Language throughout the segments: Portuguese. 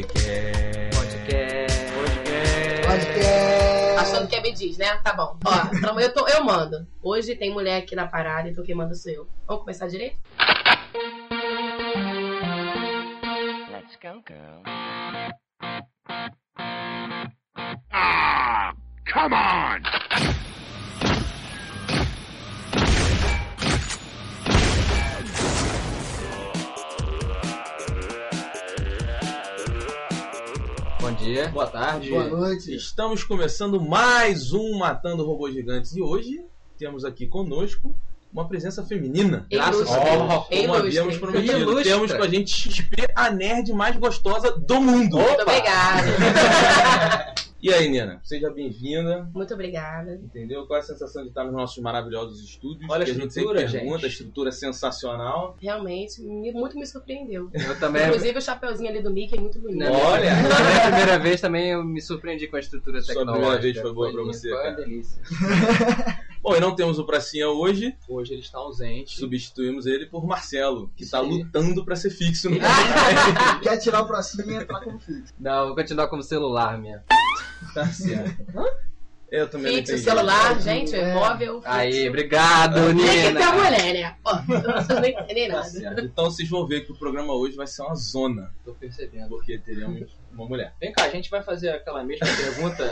Podcast. Podcast. Podcast. Achando que é me diz, né? Tá bom. Ó, então eu, tô, eu mando. Hoje tem mulher aqui na parada, então quem manda sou eu. Vamos começar direito? Let's go, girl. Ah, come on! Dia. Boa tarde. Boa noite. Estamos começando mais um Matando Robôs Gigantes e hoje temos aqui conosco uma presença feminina. Ilustre. Oh, como Ilustre. havíamos prometido. Ilustre. Temos com a gente XP, a nerd mais gostosa do mundo. Muito obrigada. E aí, Nina? Seja bem-vinda. Muito obrigada. Entendeu? Qual é a sensação de estar nos nossos maravilhosos estúdios? Olha a que a gente estrutura, pergunta, gente. a estrutura é sensacional. Realmente, me- muito me surpreendeu. Eu também. Inclusive o chapeuzinho ali do Mickey é muito bonito. Na Olha! na minha primeira vez também eu me surpreendi com a estrutura Sua tecnológica. primeira vez foi boa pra lindo, você, Foi uma cara. delícia. Bom, e não temos o Pracinha hoje, Hoje ele está ausente. substituímos ele por Marcelo, que está lutando pra ser fixo no Quer tirar o pracinho e entrar como fixo. Não, vou continuar como celular, minha. Tá certo. Eu também Fixo, celular, gente, É. móvel. fixo. Aí, obrigado, Tem que Nina. ter a mulher, né? Ó, não entendem Tá nada. certo. Então vocês vão ver que o programa hoje vai ser uma zona, Tô percebendo. porque teremos uma mulher. Vem cá, a gente vai fazer aquela mesma pergunta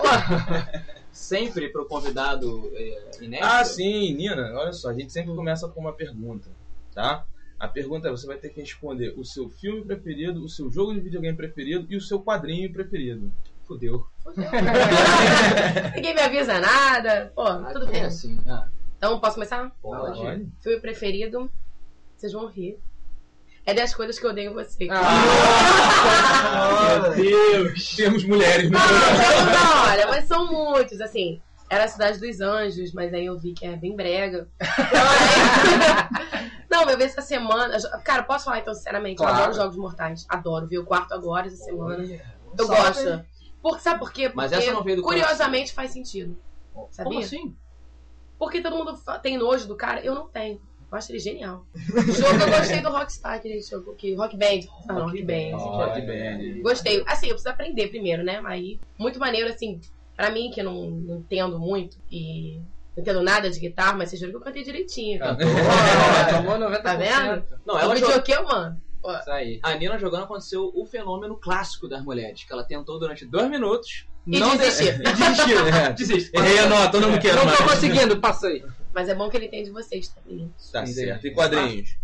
sempre pro convidado é, inédito? Ah, sim, Nina, olha só, a gente sempre começa com uma pergunta, tá? A pergunta é: você vai ter que responder o seu filme preferido, o seu jogo de videogame preferido e o seu quadrinho preferido. Fudeu. Ninguém me avisa nada. Pô, Ah, tudo bem. assim? Ah, Então, posso começar? pode. Filme preferido, vocês vão rir. É das coisas que eu odeio você. Meu Deus! Temos mulheres no Não, programa. não, olha, mas são muitos, assim. Era a Cidade dos Anjos, mas aí eu vi que é bem brega. Não, eu vi essa semana. Cara, posso falar então, sinceramente? Eu Claro. adoro Jogos Mortais. Adoro. Vi o quarto agora essa semana. Eu Salve. gosto. Por, sabe por quê? Porque Mas essa não veio do curiosamente faz sentido. Sabia? Como assim? Porque todo mundo tem nojo do cara, eu não tenho. Eu acho ele genial. O jogo eu gostei do Rockstar, que ele jogou que Rock Band. Ah, Rock Band. Rock Band. Gostei. Assim, eu preciso aprender primeiro, né? Aí, muito maneiro, assim, pra mim que não, não entendo muito e não entendo nada de guitarra, mas vocês viram que eu cantei direitinho. Cantou, tomou 90%. Tá vendo? Não, o ela jogou... aqui, eu mano. Isso aí. A Nina jogando aconteceu o fenômeno clássico das mulheres, que ela tentou durante dois minutos. E não desistir. de- desistiu. É. Desiste. Errei a nota, eu não quero Não mais. tô conseguindo, passa aí. Mas é bom que ele entende vocês também. Tá certo. E quadrinhos?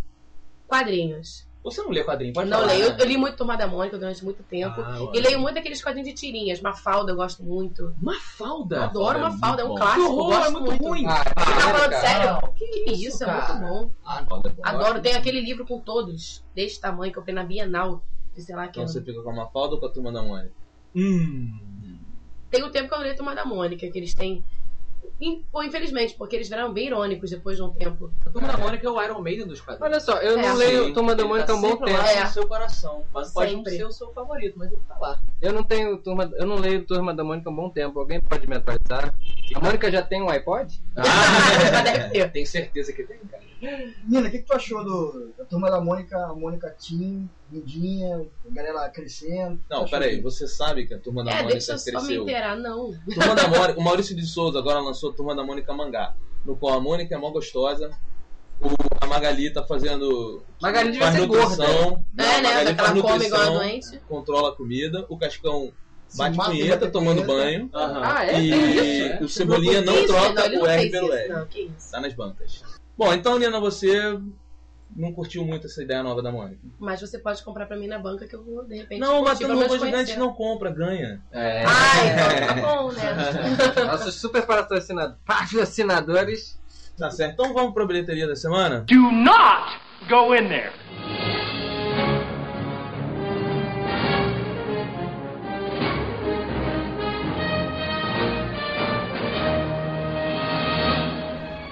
Quadrinhos. Você não lê quadrinho, pode não falar. leio. né? Eu li muito Turma da Mônica durante muito tempo. Ah, e leio muito aqueles quadrinhos de tirinhas. Mafalda eu gosto muito. Mafalda. Adoro é Mafalda, é um muito bom. Que clássico. eu horror, gosto é muito ruim. Ah, Você tá falando cara. sério? Que isso, é muito bom. Ah, Mafalda é bom. Adoro. Tem aquele livro com todos, desse tamanho, que eu comprei na Bienal. De sei lá que Então ano. você fica com a Mafalda ou com a turma da Mônica? Hum. Tem um tempo que eu não leio Turma da Mônica, que eles têm. Infelizmente, porque eles viraram bem irônicos depois de um tempo. A Turma da Mônica é o Iron Maiden dos quadrinhos. Olha só, eu É, não leio Sim, Turma da Mônica tá há um bom sempre tempo. lá É. no seu coração. Mas pode não Sempre. ser o seu favorito, mas ele tá lá. Eu não tenho turma, eu não leio Turma da Mônica há um bom tempo. Alguém pode me atualizar? A Mônica já tem um iPod? Já deve ter. Tem certeza que tem, cara. Nina, o que, que tu achou do, da turma da Mônica, a Mônica Tim, Lindinha, a galera crescendo? Não, O que peraí, você sabe que a turma da É, Mônica deixa eu só me cresceu. inteirar, não. Turma da Mônica, o Maurício de Souza agora lançou a Turma da Mônica Mangá, no qual a Mônica é mó gostosa. O, a Magali tá fazendo. Magali devia ser nutrição. Não, É, a né? Magali Daquela faz come igual a nutrição, doente. controla a comida. O Cascão Se bate mata, punheta bate tomando banho. Aham. Ah, é? E isso? o Cebolinha não Isso, troca ele o não R pelo isso, R. Não, que isso. Tá nas bancas. Bom, então, Nina, você não curtiu muito essa ideia nova da Mônica. Mas você pode comprar pra mim na banca que eu vou, de repente, Não, curtir, pelo menos Robô Gigante não compra, ganha. É. Ah, então tá bom, né? Nossos super patrocinadores, patrocinadores. Tá certo. Então vamos pra bilheteria da semana? Do not go in there.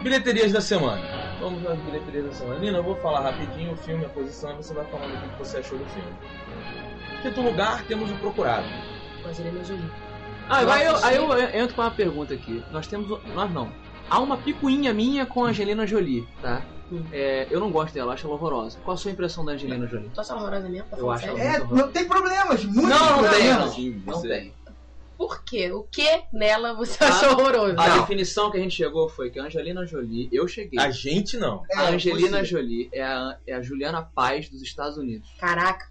Bilheterias da semana. Bilheterias da semana. Nina, eu vou falar rapidinho o filme, a posição, e você vai falando o que você achou do filme. Quinto lugar, temos o Procurado. Com a Angelina Jolie. Ah, aí eu, aí eu entro com uma pergunta aqui. Nós temos. Nós não. Há uma picuinha minha com a Angelina Jolie, tá? Hum. É, eu não gosto dela, acho ela horrorosa. Qual a sua impressão da Angelina Jolie? Tu acha horrorosa mesmo? Tá Eu acho ela- É, muito não tem problemas, muitos Não, não tem, não. Sim, Não tem. Por quê? O que nela você Ah, achou horroroso? A Não. definição que a gente chegou foi que a Angelina Jolie, eu cheguei. A gente não. É, A Angelina Jolie é a, é a Juliana Paz dos Estados Unidos. Caraca.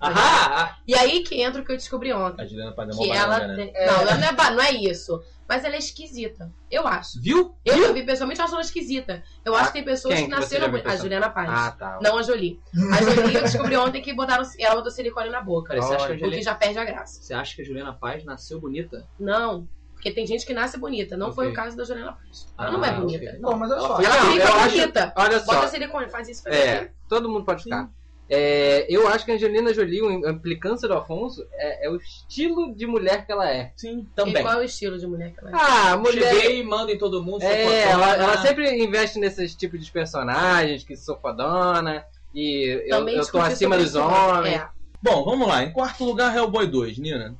Ahá! E aí que entra o que eu descobri ontem. A Juliana Paz é Que uma ela. baranga, né? tem- Não, ela não é, não é isso. Mas ela é esquisita. Eu acho. Viu? Eu já vi pessoalmente eu acho ela esquisita. Eu acho que tem pessoas Quem que que você nasceram. já viu A? Juliana Paz. Ah, tá. Não a Jolie. A Jolie eu descobri ontem que botaram. Ela botou silicone na boca. Você acha, que a O que Angelina, já perde a graça. você acha que a Juliana Paz nasceu bonita? Não. Porque tem gente que nasce bonita. Não foi Ok. o caso da Juliana Paz. Ela Ah, não é bonita. Não, mas olha só. Ela Ela Não, fica eu acho- bonita. Olha só. Bota silicone, faz isso pra É, todo mundo pode ficar. É, eu acho que a Angelina Jolie, a implicância do Afonso, é, é o estilo de mulher que ela é. Sim, E também. qual é o estilo de mulher que ela é? Ah, mulher. Cheguei e mando em todo mundo. É, ela, ela sempre investe nesses tipos de personagens que sou fodona e eu, Também eu tô discuti acima dos isso. homens. É. Bom, vamos lá. Em quarto lugar, Hellboy 2, Nina.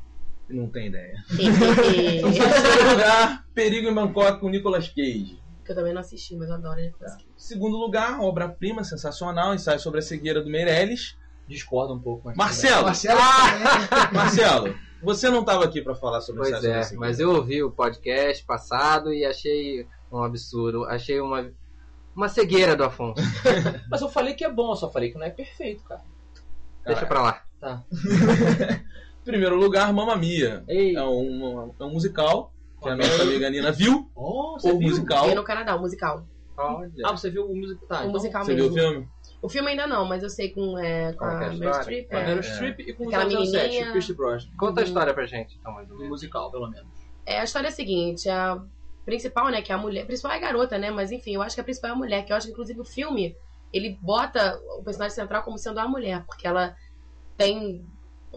Não tem ideia. Em terceiro lugar, Perigo em Bangkok com Nicolas Cage. Que eu também não assisti, mas eu adoro ele. Segundo lugar, obra-prima sensacional, ensaio sobre a cegueira do Meirelles. Discordo um pouco, mas. Marcelo, Marcelo também. Marcelo, você não estava aqui para falar sobre Pois ensaio é, mas eu ouvi o podcast passado e achei um absurdo. Achei uma, uma cegueira do Afonso. Mas eu falei que é bom, eu só falei que não é perfeito, cara. Deixa pra lá. Primeiro lugar, Mamma Mia. Ei. É um, é um musical que a nossa amiga Nina viu. Oh, você O viu? musical. No Canadá, o musical. Olha. Ah, você viu o musical? Tá, o então, musical Você viu mesmo. o filme? O filme ainda não, mas eu sei com, é, com Qual a é a Meryl? Streep. Com a é. Meryl Streep e com o Aquela 007, menininha. o Pierce Brosnan. Conta a história pra gente, então, mais ou Do menos. musical, pelo menos. É, a história é a seguinte, a principal, né, que é a mulher, a principal é a garota, né, mas enfim, eu acho que a principal é a mulher, que eu acho que inclusive o filme, ele bota o personagem central como sendo a mulher, porque ela tem,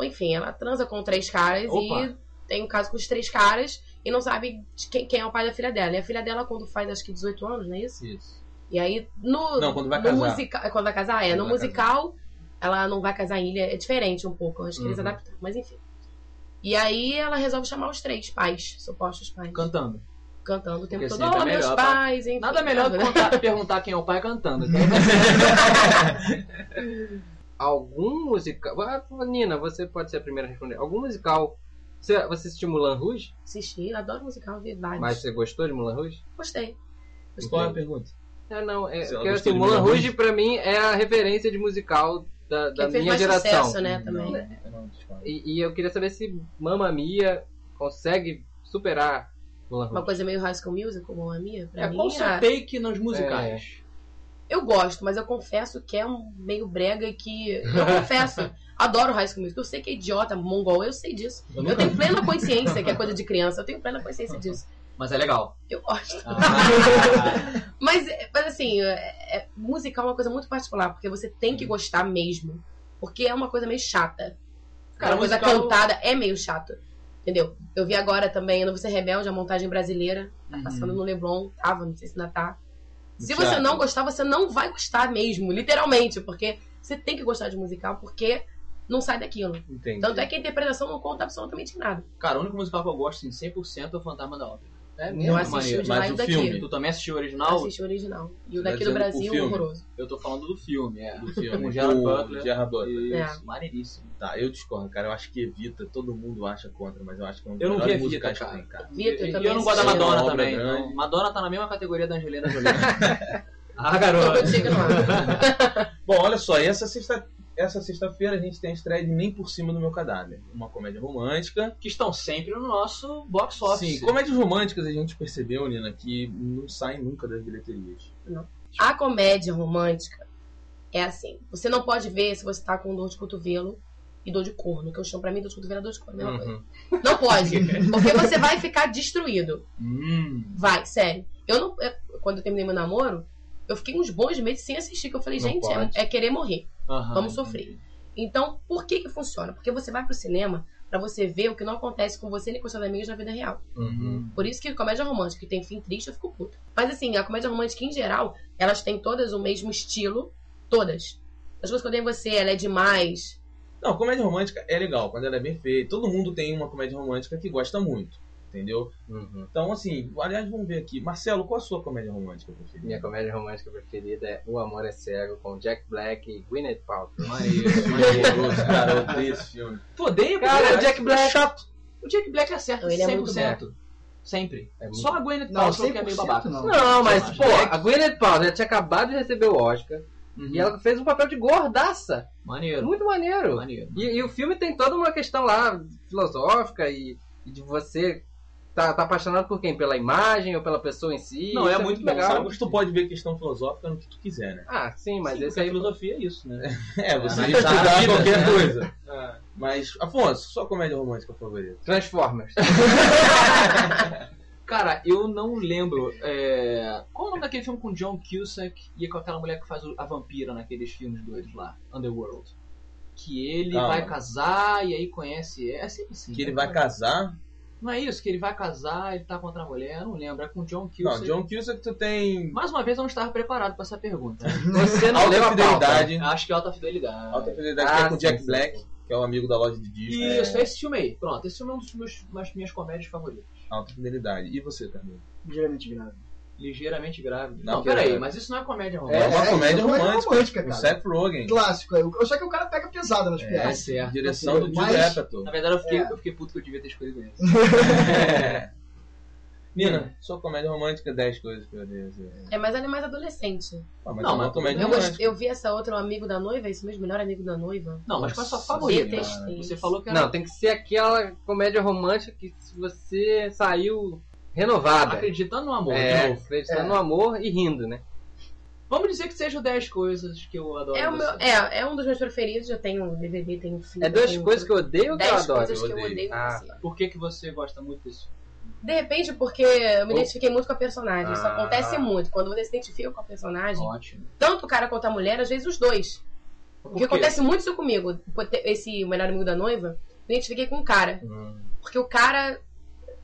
enfim, ela transa com três caras Opa. e tem um caso com os três caras e não sabe quem, quem é o pai da filha dela. E a filha dela, quando faz acho que 18 anos, não é isso? Isso. E aí, no, Não, quando vai no casar. musical. é Quando vai casar, é. Quando no musical, ela não vai casar em ilha. É diferente um pouco. Acho que eles Uhum. adaptaram, mas enfim. E aí ela resolve chamar os três pais, supostos pais. Cantando. Cantando o tempo Porque todo. sempre Oh, é meus tá? pais, enfim. Nada melhor do que contar- perguntar quem é o pai cantando. Algum musical. Nina, você pode ser a primeira a responder. Algum musical. Você, você assistiu Mulan Rouge? Assisti, eu adoro musical, vi vários. Mas você gostou de Mulan Rouge? Gostei. Qual é a pergunta? É, não. É, porque, assim, de Mulan Mulan Rouge pra mim é a referência de musical da, da Que fez minha mais geração. sucesso, né, também. Não, discordo. E, e eu queria saber se Mamma Mia consegue superar Mulan Uma Rouge. coisa meio High School Musical, como a minha. Pra É, mim, qual o seu take nos musicais? Eu gosto, mas eu confesso que é um meio brega que. Eu confesso. Adoro High School Musical. Eu sei que é idiota, mongol, eu sei disso. Eu tenho plena consciência que é coisa de criança. Eu tenho plena consciência disso. Mas é legal. Eu gosto. Ah, Mas, mas assim, é- é- musical é uma coisa muito particular, porque você tem que gostar mesmo. Porque é uma coisa meio chata. Cara, uma coisa musical- cantada é meio chato. Entendeu? Eu vi agora também No Você Rebelde, a montagem brasileira. Tá passando no Leblon. Tava, não sei se ainda tá. Se você não gostar, você não vai gostar mesmo, literalmente. Porque você tem que gostar de musical, porque não sai daquilo. Entendi. Tanto é que a interpretação não conta absolutamente nada. Cara, o único musical que eu gosto, assim, 100% é o Fantasma da Ópera. É Eu mesmo, assisti o de Mas e o daqui. filme? Tu também assistiu o Eu original? assisti o original. E o Tá daqui do Brasil, filme? horroroso. Eu tô falando do filme, é. do filme. Com Gerard o Butler. Gerard Butler. Isso, maneiríssimo. Tá, eu discordo, cara. Eu acho que Evita, todo mundo acha contra, mas eu acho que é um dos Eu não vi melhores Evita, cara. tem, cara. Vita, eu E também eu não gosto da assisti. Madonna também. não. Madonna tá na mesma categoria da Angelina Jolie. ah, garoto. Bom, olha só, e essa sexta essa sexta-feira a gente tem a estreia de Nem Por Cima do Meu Cadáver, uma comédia romântica. Que estão sempre no nosso box office. Sim, comédias românticas a gente percebeu, Nina, que não saem nunca das bilheterias. A comédia romântica é assim. Você não pode ver se você tá com dor de cotovelo e dor de corno. Que eu chamo pra mim dor de cotovelo é dor de corno. a mesma coisa. Uhum. Não pode. Porque você vai ficar destruído. Hum. Vai, sério. Eu não. eu- quando eu terminei meu namoro, eu fiquei uns bons meses sem assistir. Que eu falei, Não gente, é, é querer morrer. Aham, Vamos sofrer. Então, por que que funciona? Porque você vai pro cinema pra você ver o que não acontece com você nem com seus amigos na vida real. Uhum. Por isso que comédia romântica que tem fim triste, eu fico puta. Mas assim, a comédia romântica em geral, elas têm todas o mesmo estilo. Todas. As coisas que eu dei em você, ela é demais. Não, comédia romântica é legal quando ela é bem feita. Todo mundo tem uma comédia romântica que gosta muito. Entendeu? Uhum. Então, assim, aliás, vamos ver aqui. Marcelo, qual a sua comédia romântica preferida? Minha comédia romântica preferida é O Amor é Cego, com Jack Black e Gwyneth Paltrow. Maneiro, Maravilhoso, cara, eu odeio esse filme. Tu odeia, Cara, cara? o Jack Black... chato. O Jack Black acerta Ele é 100%. muito Sempre. É muito- Só a Gwyneth Não, Paltrow que é meio 100% babaca. não. Não, mas, pô, a Gwyneth Paltrow tinha acabado de receber o Oscar Uhum. e ela fez um papel de gordaça. Maneiro. Muito maneiro. Maneiro. E, e o filme tem toda uma questão lá filosófica e, e de você tá, tá apaixonado por quem? Pela imagem ou pela pessoa em si? Não, é Isso muito legal. Sabe que tu pode ver questão filosófica no que tu quiser, né? Ah, sim, mas Sim, esse porque a aí. filosofia é isso, né? É, você Mas estudar vida, qualquer né? coisa. Ah. Mas, Afonso, sua comédia romântica favorita? Transformers. Cara, eu não lembro. É... Qual é o nome daquele filme com John Cusack e com aquela mulher que faz o- a vampira naqueles filmes doidos lá, Underworld? Que ele Calma. vai casar e aí conhece. É sempre assim. Que ele né? vai casar? Não é isso, que ele vai casar, ele tá contra a mulher, eu não lembro. É com John Cusack. Não, John Cusack tu tem Mais uma vez eu não estava preparado pra essa pergunta. Você não alta a pauta. fidelidade. Acho que é alta fidelidade. Alta fidelidade Ah, que é com sim, Jack Black, sim. que é o amigo da loja de discos. Isso, é esse filme aí. Pronto, esse filme é um dos meus, das minhas comédias favoritas. Alta fidelidade. E você, Carlinhos? Geralmente grave. Ligeiramente grave. Não, peraí, cara. mas isso não é comédia É, romântica. uma é, comédia isso é comédia romântica. romântica, cara. Seth Rogen. Clássico. é. Só que o cara pega pesado nas É, piadas. certo. Direção do Mas- Apatow. Na verdade, eu fiquei, É. eu fiquei puto que eu devia ter escolhido esse. É. Nina, sua comédia romântica, 10 coisas que eu odeio. É, mas ela é mais adolescente. Ah, mas Não, é uma mas- comédia Eu, romântica. eu vi essa outra, o amigo da noiva, esse mesmo melhor amigo da noiva. Não, mas qual é a sua favorita? Você falou que era Não, tem que ser aquela comédia romântica que se você saiu renovada. acreditando no amor. de É, novo. acreditando É. no amor e rindo, né? Vamos dizer que seja 10 coisas que eu adoro. É, o meu, é, é um dos meus preferidos. Eu tenho um DVD, tenho um filme. É duas tenho coisas que eu odeio ou que eu 10 adoro? coisas que eu Eu odeio. odeio em Ah, você. Por que, que você gosta muito disso? De repente, porque eu me identifiquei muito com a personagem. Isso Ah. acontece muito. Quando você se identifica com a personagem, Ótimo. tanto o cara quanto a mulher, às vezes os dois. Por Porque quê? acontece muito isso comigo. Esse melhor amigo da noiva, me identifiquei com o cara. Hum. Porque o cara.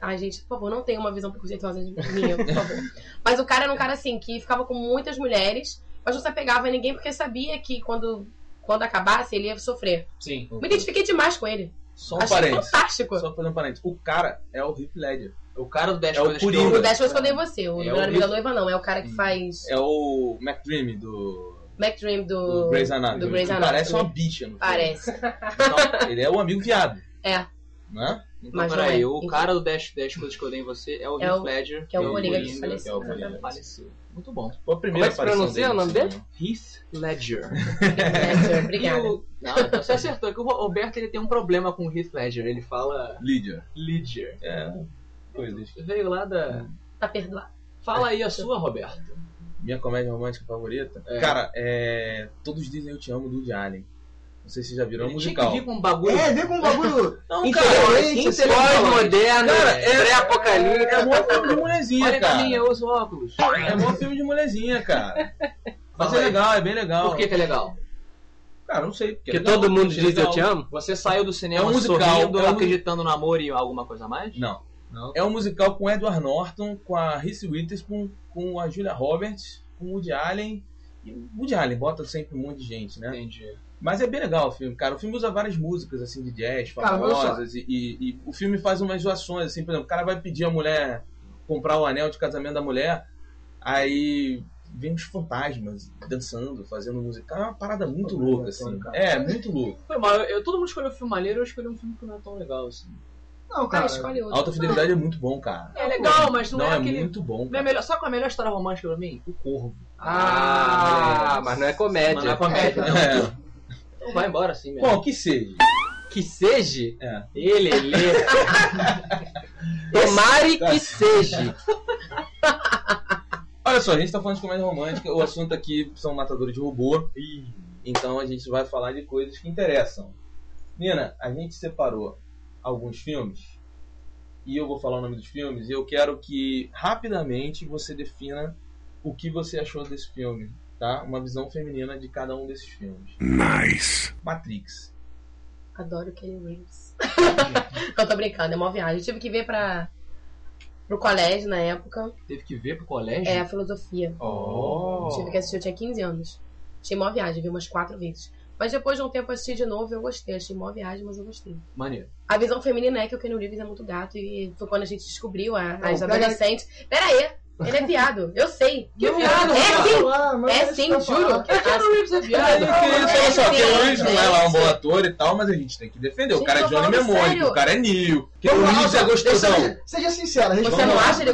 Ai, gente, por favor, não tenha uma visão preconceituosa de minha, por favor. Mas o cara era um cara assim, que ficava com muitas mulheres, mas não se apegava a ninguém porque sabia que quando, quando acabasse ele ia sofrer. Sim. Me identifiquei demais com ele. Só um Achei parênteses. fantástico. Só fazer um parênteses. O cara é o Heath Ledger. O cara do 10 É o coisas que Coringa. eu... O 10 coisas que eu dei você. O É melhor o amigo da noiva não. É o cara que faz É o McDreamy do, Mac Dream do do, Grey's Anatomy. do Grey's Anatomy. Parece uma bicha no filme. Parece. Então, ele é o amigo viado. É. Né? Então, Mas peraí, é. o Enfim. cara do 10, 10 coisas que eu dei em você é o É Heath Ledger. que é o Coringa que Coringa, faleceu, que é o Coringa exatamente. faleceu. Muito bom. Foi a primeira Como é que se pronuncia o nome dele? Heath Ledger. Ledger, Obrigada. E o... Não, então você acertou. É que o Roberto ele tem um problema com o Heath Ledger. Ele fala Lydia. Ledger. É. Coisas. Veio lá da... Tá perdoado. Fala aí a sua, Roberto. Minha comédia romântica favorita? É. Cara, é. Todos dizem eu te amo do Woody Allen. Não sei se vocês já viram, é um Ele tinha musical. que vir com um bagulho... É, vem com um bagulho. Não, Inteligente, Pós-moderno, Cara, é- pré-apocalipse. É mó filme de mulherzinha, Olha pra cara. mim, eu uso óculos. É mó filme de mulherzinha, cara. Mas é legal, é bem legal. Por que que é legal? Cara, não sei. Porque, é Que legal. todo mundo diz eu legal. te amo? Você saiu do cinema É um musical, sorrindo, é um- acreditando no amor e alguma coisa a mais? Não. Não. É um musical com Edward Norton, com a Reese Witherspoon, com a Julia Roberts, com o Woody Allen. E o Woody Allen bota sempre um monte de gente, né? Entendi. Mas é bem legal o filme, cara. O filme usa várias músicas, assim, de jazz, Cara, famosas. E, e- e o filme faz umas zoações, assim, por exemplo, o cara vai pedir a mulher comprar o anel de casamento da mulher, aí vem os fantasmas dançando, fazendo música. É uma parada muito Pô, louca, assim. cara. É, muito louco. Foi mal. Eu, eu- todo mundo escolheu um filme maneiro, eu escolhi um filme que não é tão legal assim. Não, Cara, cara. escolhe outro. Alta Fidelidade é muito bom, cara. É legal, mas não, Não, é é aquele. muito bom. Não é Cara. melhor, sabe qual é a melhor história romântica pra mim? O Corvo. Ah, mas não é comédia. Mas não é comédia, não. É. Então vai embora assim mesmo. Bom, que seja. Que seja, É. Ele, ele. tomare que seja. Olha só, a gente tá falando de comédia romântica, o assunto aqui são matadores de robô. Então a gente vai falar de coisas que interessam. Nina, a gente separou alguns filmes e eu vou falar o nome dos filmes e eu quero que rapidamente você defina o que você achou desse filme, tá? Uma visão feminina de cada um desses filmes. Nice. Matrix. Adoro Kenny Reeves. eu tô brincando, é uma viagem. Eu tive que ver pra, pro colégio na época. Teve que ver pro colégio? É a filosofia. Oh. Tive que assistir, eu tinha 15 anos. Achei uma viagem, vi umas quatro vezes. Mas depois de um tempo eu assisti de novo e eu gostei. Achei mó viagem, mas eu gostei. Maneiro. A visão feminina é que o Keanu Reeves é muito gato e foi quando a gente descobriu a- Não, as pera- adolescentes. Pera aí, ele é viado, eu sei. Que viado? É sim, falar, é sim, eu juro. Keanu Reeves é viado. olha só, é o não é lá um gente. bom ator e tal, mas a gente tem que defender. O Gente, cara é Johnny sério. o cara é Neil. Que o Luiz é gostosão. Seja, seja sincera. Você responda não acha ele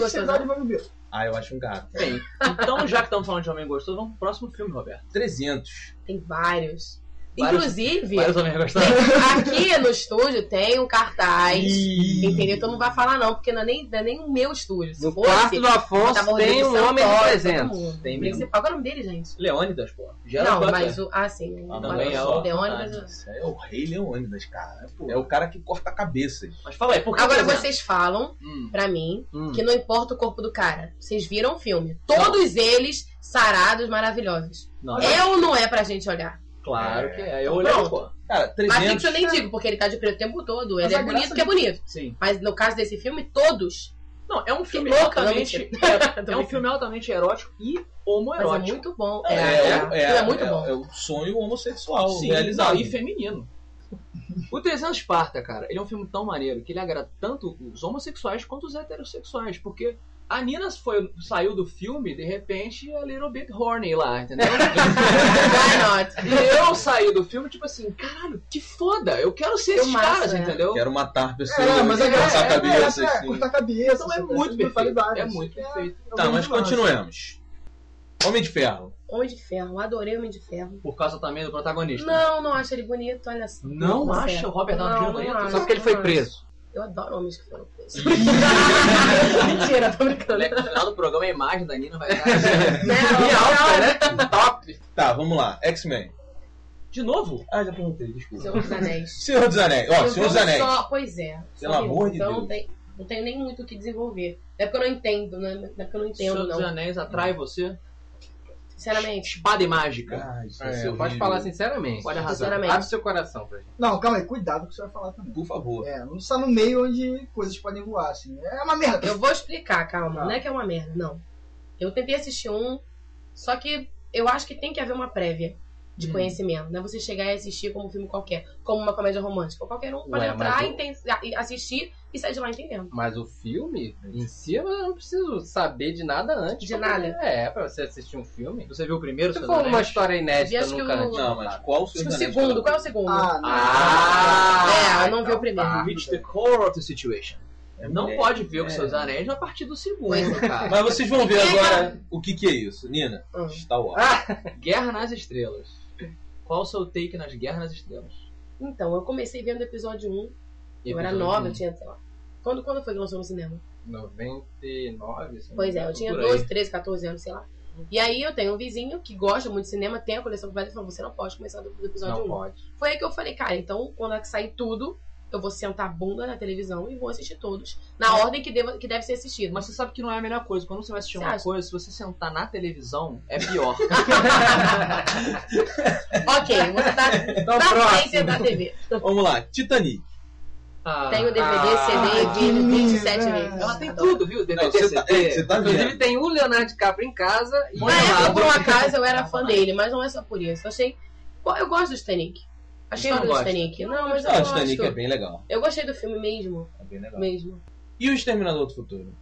viver. Ah, eu acho um gato. Bem, então já que estamos falando de homem gostoso, vamos pro próximo filme, Roberto. 300. Tem vários. Vários- Inclusive, Vários aqui no estúdio tem um cartaz. Ih. Entendeu? Então não vai falar não, porque não é nem, não é nem o meu estúdio. Se No fosse, quarto do Afonso tem um homem de Santoro, 300. todo mundo. Tem mesmo. Principal. Qual é o nome dele, gente? Leônidas, pô. Gerald não, mas o. Ah, sim. o- também é o Leônidas. É o rei Leônidas, cara. É o cara que corta cabeças. Mas fala aí, por que Agora 300? vocês falam, Hum. pra mim, Hum. que não importa o corpo do cara. Vocês viram o filme. Todos eles sarados, maravilhosos. Não, É ou não é pra gente olhar? Claro que é. Eu Então, olhei, pronto. pô. Cara, Mas 300. isso eu nem digo, porque ele tá de preto o tempo todo. Mas Ele é bonito que é bonito. Sim. Mas no caso desse filme, todos. Não, é um filme louca, altamente. É, é um filme altamente erótico e Mas é homoerótico. muito bom. É, É, é, é, é, é muito bom. É, o sonho homossexual Sim, realizado. não, e feminino. O 300 Esparta, cara, ele é um filme tão maneiro que ele agrada tanto os homossexuais quanto os heterossexuais, porque a Nina foi, saiu do filme, de repente, a little bit horny lá, entendeu? Why not? e eu saí do filme, tipo assim, caralho, que foda, eu quero ser esses massa, caras, né? entendeu? Quero matar pessoas, É, mas é, cortar é, a cabeça. é, é, assim. cortar a cabeça. Então é muito perfeito, brutalidade, é assim, muito perfeito. é Tá, mas massa. continuemos. Homem de Ferro. Homem de Ferro. Adorei Homem de Ferro. Por causa também do protagonista. Não, não acho ele bonito, olha só. Não Tá acha o Robert Downey Não, Jr. não bonito? Só porque ele foi não preso. Eu adoro homens que foram presos. Mentira, tô brincando. No final do programa, a imagem da Nina vai estar... Não, alta, não. né? Top. Tá, vamos lá. X-Men. De novo? Ah, já perguntei, desculpa. Senhor dos Anéis. Senhor dos Anéis. Ó, Eu Senhor dos Anéis. Só, pois é. Pelo amor de então, Deus. Não, tem, não tenho nem muito o que desenvolver. Não é porque eu não entendo, né? Não é porque eu não entendo, Senhor dos não. Anéis atrai você? Sinceramente. Espada e mágica. Isso É, pode falar sinceramente. Pode arrasar. Sinceramente. Abre seu coração pra gente. Não, calma aí, cuidado com o que você vai falar também. Por favor. É, não está no meio onde coisas podem voar, assim. É uma merda. Eu vou explicar, calma. Não é que é uma merda, não. Eu tentei assistir um, só que eu acho que tem que haver uma prévia de Hum. conhecimento. Não é você chegar e assistir como um filme qualquer, como uma comédia romântica. Qualquer um pode Ué, entrar, mas o- enten- e assistir e sair de lá entendendo. Mas o filme em si, eu não preciso saber de nada antes. De pra nada? poder- É, pra você assistir um filme. Você viu o primeiro, Se Senhor for dos uma história inédita Eu acho que nunca o- antes Não, mas qual o Senhor O dos Anéis? segundo, qual é o segundo? Ah, não. Ah! é, eu não vi o primeiro. tá. Reach the core of the situation. Não É, pode ver o é. Seus Anéis a partir do segundo, é. cara. Mas vocês vão ver é agora o que, que é isso, Nina. Hum. Star Wars. Guerra nas Estrelas. Qual o seu take nas Guerras nas Estrelas? Então, eu comecei vendo o episódio 1. Eu era Episódio nova, eu tinha, sei lá. Quando, quando foi que lançou no cinema? 99, se Pois é, eu tinha por aí. 12, 13, 14 anos, sei lá. E aí eu tenho um vizinho que gosta muito de cinema, tem a coleção completa e falou, você não pode começar do, do episódio Não 1. pode. Foi aí que eu falei, cara, então quando é que sair tudo, eu vou sentar a bunda na televisão e vou assistir todos. Na ordem que, deva, que deve ser assistido. Mas você sabe que não é a melhor coisa. Quando você vai assistir Você uma acha? coisa, se você sentar na televisão, é pior. ok, você tá Então, na próximo. frente da TV. Vamos lá. Titanic. Ah, Tem o DVD, Ah, CD, que 27 lindo, vezes. Ela tem Adoro. tudo, viu? DVD, Não, você tá, CD. é, tá Inclusive tem o Leonardo DiCaprio em casa e Na época, por um acaso, eu era fã dele, mas não é só por isso. Eu achei. Eu gosto do Titanic. A Quem não história do? Titanic. Não, mas eu Ah, o gosto. Titanic é bem legal. Eu gostei do filme mesmo. É bem legal. Mesmo. E o Exterminador do Futuro?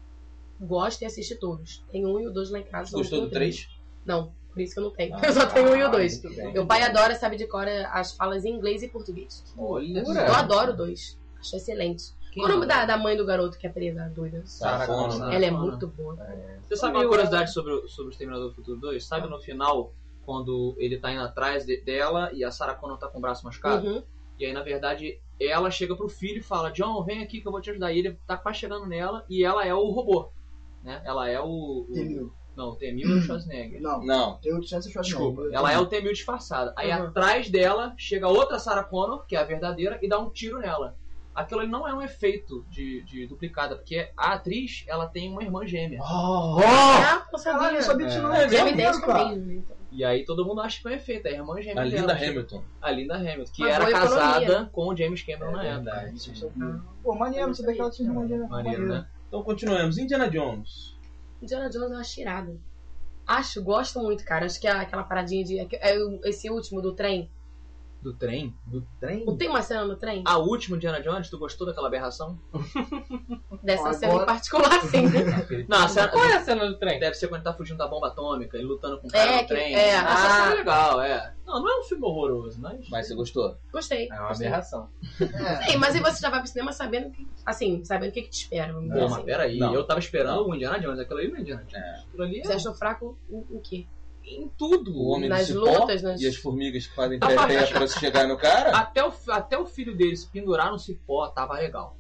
Gosto e assisti todos. Tem um e o dois lá em casa. Você gostou não do 3? Não, por isso que eu não tenho. Ah, eu só tenho um e o dois. bem. Meu pai adora, sabe de cor as falas em inglês e português. Olha. Eu adoro dois. Acho excelente. Quem Qual o nome não? da, da mãe do garoto que é presa, a doida? Sarah Connor. Ela é muito boa. Você sabe uma curiosidade sobre, sobre o Exterminador do Futuro 2? Sabe no final, quando ele tá indo atrás de- dela e a Sarah Connor tá com o braço machucado? Uhum. E aí, na verdade, ela chega pro filho e fala: John, vem aqui que eu vou te ajudar. E ele tá quase chegando nela e ela é o robô. Né? Ela é o. o... Temil. Não, o Temil é o Schwarzenegger. Não, Não. tem 800 Desculpa, Schwarzenegger. ela é o Temil disfarçada. Aí Uhum. atrás dela chega outra Sarah Connor, que é a verdadeira, e dá um tiro nela. Aquilo ali não é um efeito de, de duplicada, porque a atriz ela tem uma irmã gêmea. Oh, Ah, não sabia. Caralho, eu sabia disso É. não. É Tinha mesmo, uma E aí todo mundo acha que é um efeito, é a irmã gêmea a dela. Linda Hamilton. A Linda Hamilton, que Mas era casada economia. com o James Cameron É na época. verdade. Isso eu sabia. Pô, maneiro, você vê que ela tinha uma maneira. Maneiro, né? Então continuemos. Indiana Jones. Indiana Jones é uma tirada. Acho, gosto muito, cara. Acho que é aquela paradinha de. é o- esse último do trem. Do trem? Do trem? Não tem uma cena no trem? A última Indiana Jones, tu gostou daquela aberração? Dessa Agora- cena em particular, sim. Não, a cena, Qual é a cena do trem? deve ser quando ele tá fugindo da bomba atômica e lutando com o cara É, no que- trem. é. Essa Ah. cena é legal, é. Não, não é um filme horroroso, mas... Mas você gostou? Gostei. É uma gostei. aberração. É. Sim, mas aí você já vai pro cinema sabendo que, assim, sabendo o que, que te espera. vamos dizer Pô, mas assim. peraí, Não. eu tava esperando Não. o Indiana Jones, aquilo ali não é Indiana Jones. É. Aquilo ali Você é achou fraco em, em quê? Em tudo. O homem Nas do cipó lutas, nas- e as formigas que fazem Tá teté fácil. pra se chegar no cara? Até o, até o filho dele se pendurar no cipó tava legal.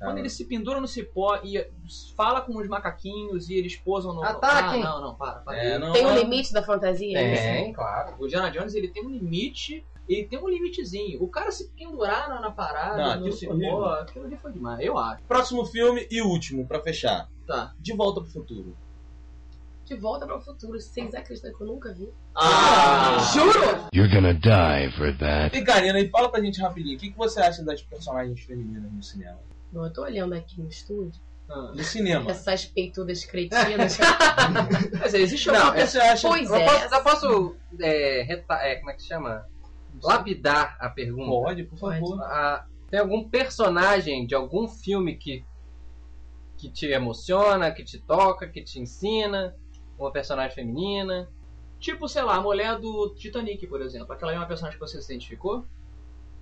Ah, Quando ele se pendura no cipó e fala com os macaquinhos e eles posam no. Ataquem! Ah, não, não, para, para. É, não, Tem um não. limite da fantasia? é? Tem, claro. O Indiana Jones ele tem um limite. Ele tem um limitezinho. O cara se pendurar na, na parada, Não, no cipó, aquilo ali foi demais, eu acho. Próximo filme e último, pra fechar. Tá. De Volta pro Futuro. De volta para o futuro. Vocês acreditam que eu nunca vi? Ah! Juro! You're gonna die for that. E Karina, e fala pra gente rapidinho, o que, que você acha das personagens femininas no cinema? Não, eu tô olhando aqui no estúdio. Ah. No cinema. Essas peitudas cretinas. Mas existe Não, alguma O que você acha? Pois Eu é. posso, eu posso é, reta- é, como é que chama? Lapidar a pergunta. Pode, por favor. Ah, tem algum personagem de algum filme que, que te emociona, que te toca, que te ensina? Uma personagem feminina? Tipo, sei lá, a mulher do Titanic, por exemplo. Aquela é uma personagem que você se identificou?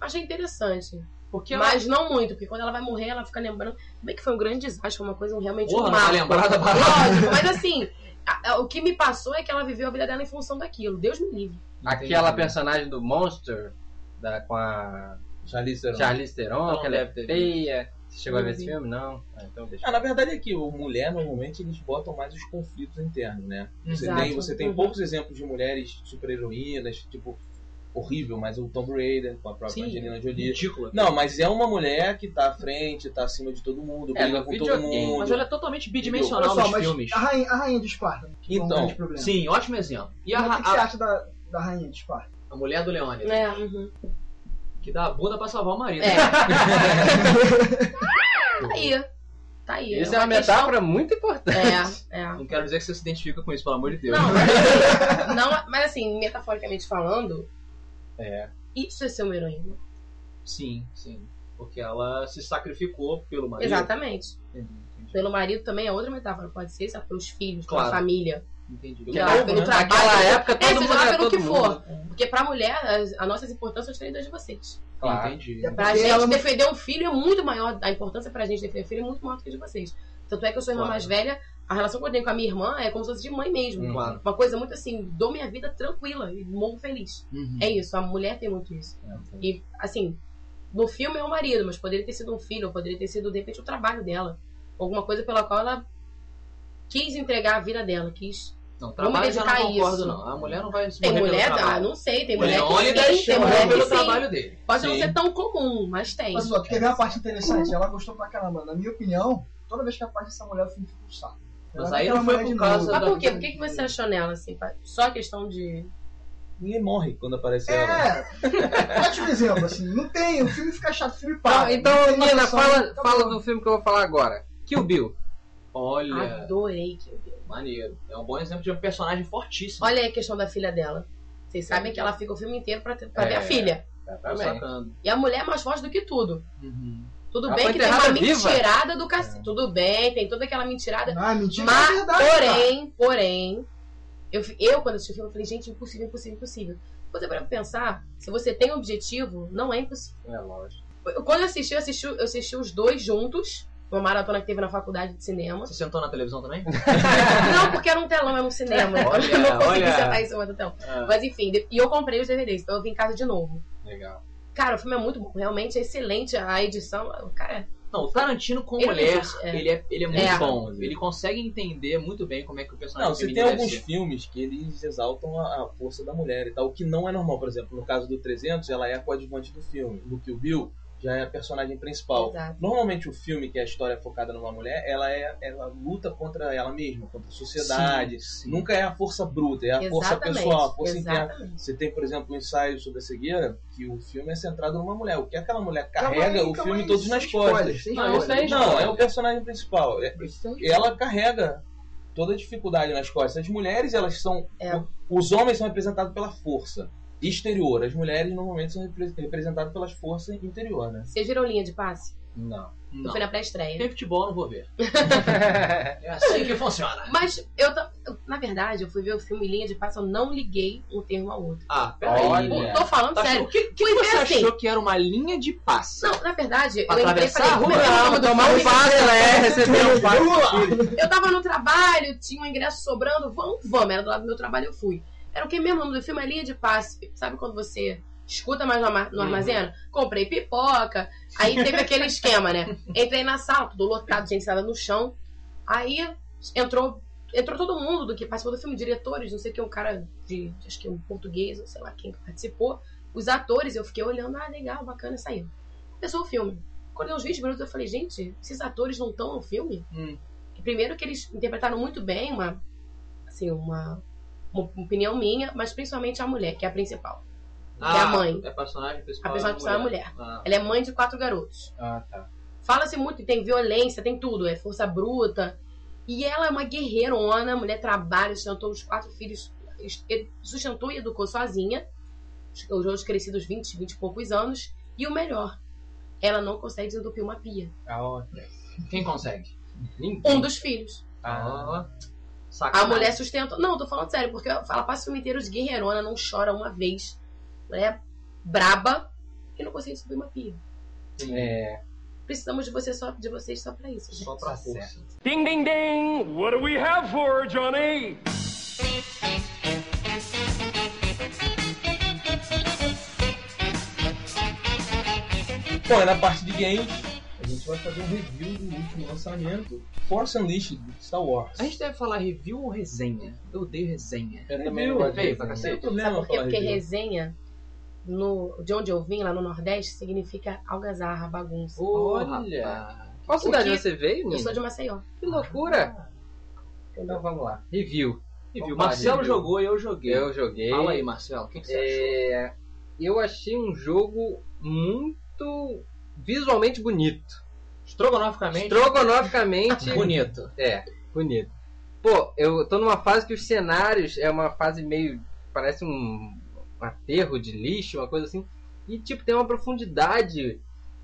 Achei interessante. Porque ela. Mas não muito, porque quando ela vai morrer, ela fica lembrando. Bem que foi um grande desastre, foi uma coisa realmente Porra, um não vai marco. lembrar da parada. Lógico, mas assim, a- a- o que me passou é que ela viveu a vida dela em função daquilo. Deus me livre. Aquela personagem do Monster, da, com a Charlize Theron. Charlize Theron, que ela é feia. Você chegou a ver esse vi. filme? Não? Ah, então deixa. Ah, na verdade é que o mulher, normalmente, eles botam mais os conflitos internos, né? Você Exato. tem, você tem Uhum. poucos exemplos de mulheres super-heroínas, tipo, horrível, mas o Tomb Raider, com a própria Sim, Angelina Jolie. ridícula. Não, mas é uma mulher que tá à frente, tá acima de todo mundo, É, briga com todo mundo. Mas ela é totalmente bidimensional só, nos mas filmes. a rainha, a rainha de Esparta. um Então, problema. Sim, ótimo exemplo. E a, o que, que você a, acha da, da rainha de Esparta? a mulher do Leônidas, É, uhum. Que dá a bunda pra salvar o marido. É. tá aí. Tá aí. Isso é uma questão- metáfora muito importante. É, é. Não quero dizer que você se identifica com isso, pelo amor de Deus. Não, mas, não, mas assim, metaforicamente falando, É. isso é ser uma heroína. Sim, sim. Porque ela se sacrificou pelo marido. Exatamente. Entendi, entendi. Pelo marido também é outra metáfora. Pode ser isso, pelos filhos, pela Claro. família. Entendi. Pelo né? trabalho. Naquela época é, todo seja mundo lá era pelo todo que mundo. for. Porque pra mulher, as, as nossas importâncias são diferentes das de vocês. Claro. Entendi. É Pra Porque gente ela defender um filho é muito maior. A importância pra gente defender um filho é muito maior do que a de vocês. Tanto é que eu sou a irmã Claro. mais velha, a relação que eu tenho com a minha irmã é como se fosse de mãe mesmo. Uhum. Claro. Uma coisa muito assim, dou minha vida tranquila e morro feliz. Uhum. É isso, a mulher tem muito isso. É, E, assim, no filme é o marido, mas poderia ter sido um filho, ou poderia ter sido, de repente, o trabalho dela. Alguma coisa pela qual ela quis entregar a vida dela, quis. Não, trabalho já não concordo, isso. não. A mulher não vai se Tem mulher, ah, trabalho. não sei, tem O mulher que sim, tem mulher que pelo sim. trabalho dele. Pode não Sim. ser tão comum, mas tem. Mas só, tu quer ver uma parte interessante? Ela gostou pra caramba. Na minha opinião, toda vez que aparece essa mulher, o filme fica um saco. Mas aí é não foi mulher por causa. Mas por quê? Por que, que você achou nela, assim? Só questão de. Ninguém morre quando aparece ela. É, ótimo exemplo, assim. Não tem, o filme fica chato, o filme para. Então, Não então Nina, fala, tá fala do filme que eu vou falar agora. Kill Bill. Olha, Adorei eu vi. Maneiro. É um bom exemplo de um personagem fortíssimo. Olha aí a questão da filha dela. Vocês sabem que ela fica o filme inteiro pra, ter- pra ver É. a filha. Tô Exatamente. sacando. E a mulher é mais forte do que tudo. Uhum. Tudo Ela bem que tem uma viva. mentirada do cacete. Tudo bem, tem toda aquela mentirada. Ah, mentira, Mas, é verdade. cara. porém, porém, eu, eu quando assisti o filme, eu falei, gente, impossível, impossível, impossível. Parei pra pensar, se você tem um objetivo, não é impossível. É lógico. Quando eu assisti, eu assisti, eu assisti os dois juntos, uma maratona que teve na faculdade de cinema. Você sentou na televisão também? Não, porque era um telão, era um cinema. Olha, eu não consegui olha. sentar em cima do telão. Ah, Mas enfim, e eu comprei os DVDs, então eu vim em casa de novo. Legal. Cara, o filme é muito bom, realmente é excelente a edição. O cara, Não, o Tarantino com Ele mulher, fez, é. ele, é, ele é muito É. bom. Ele consegue entender muito bem como é que o personagem Não, você tem alguns ser. filmes que eles exaltam a, a força da mulher e tal, o que não é normal. Por exemplo, no caso do 300, ela é a coadjuvante do filme. No Kill Bill, já é a personagem principal. Exato. Normalmente o filme, que é a história focada numa mulher, ela é ela luta contra ela mesma, contra a sociedade. Sim, sim. Nunca é a força bruta, é a força exatamente. pessoal, a força interna. Você tem, por exemplo, um ensaio sobre a cegueira, que o filme é centrado numa mulher. O que aquela mulher Calma carrega, aí, o calma filme aí, todos nas costas. Não, aí Não, é o personagem principal. É- ela carrega toda a dificuldade nas costas. As mulheres, elas são. É. Os homens são representados pela força. Exterior. As mulheres normalmente são repre- representadas pelas forças interior, né? Vocês viram linha de passe? Não. Eu Não. fui na pré-estreia. Tem futebol, eu não vou ver. É assim que funciona. Mas eu, eu- na verdade, eu fui ver o filme Linha de Passe, eu não liguei um termo ao outro. Ah, peraí. Olha. Tô falando Tá sério. O que, que você assim. achou que era uma linha de passe? Não, na verdade, Pra eu entrei e falei, a rua? como é tomar um passe, é, receber um passe. Eu tava no trabalho, tinha um ingresso sobrando, vamos, vamos, era do lado do meu trabalho, eu fui. Era o que mesmo? O nome do filme é Linha de Passe. Sabe quando você escuta mais no, no armazém? Comprei pipoca, aí teve aquele esquema, né? Entrei na sala, tudo lotado, gente sentada no chão. Aí entrou, entrou todo mundo do que participou do filme, diretores, não sei o que, um cara de, acho que um português, não sei lá quem que participou. Os atores, eu fiquei olhando, ah, legal, bacana, saiu. Começou o filme. Quando deu uns 20 minutos, eu falei, gente, esses atores não estão no filme? Hum. Primeiro que eles interpretaram muito bem uma assim uma, uma opinião minha mas principalmente a mulher que é a principal que é a mãe É a personagem principal. A personagem principal é a mulher. Ah. ela é mãe de quatro garotos Ah, tá. fala-se muito tem violência tem tudo é força bruta e ela é uma guerreirona mulher trabalha sustentou os quatro filhos sustentou e educou sozinha os outros crescidos 20 20 e poucos anos e o melhor ela não consegue desentupir uma pia A outra. Quem consegue? Ninguém. um dos filhos Ah, A mulher sustenta. Não, tô falando sério, porque ela passa o filme inteiro de guerreirona, não chora uma vez. Mulher braba e não consegue subir uma pia. é. Precisamos de, você só, de vocês só pra isso, gente. Só pra força. Ding ding ding! What do we have for Johnny? Bom, e na parte de games, vai fazer um review do último lançamento, Force Unleashed de Star Wars. A gente deve falar review ou resenha? Eu odeio resenha. Eu Review, também não gosto de pra resenha. problema Sabe por quê? Porque review. resenha, no, de onde eu vim, lá no Nordeste, significa algazarra, bagunça. Olha. rapaz. Qual cidade que- você veio, Eu Nina? sou de Maceió. Que loucura! Então vamos lá. Review. Review. Vamos Marcelo review. jogou e eu joguei. Eu joguei. Fala aí, Marcelo. O que, que você achou? É, eu achei um jogo muito visualmente bonito. Estrogonoficamente Estrogonoficamente bonito. É, bonito. Pô, eu tô numa fase que os cenários é uma fase meio. parece um, um aterro de lixo, uma coisa assim. E tipo, tem uma profundidade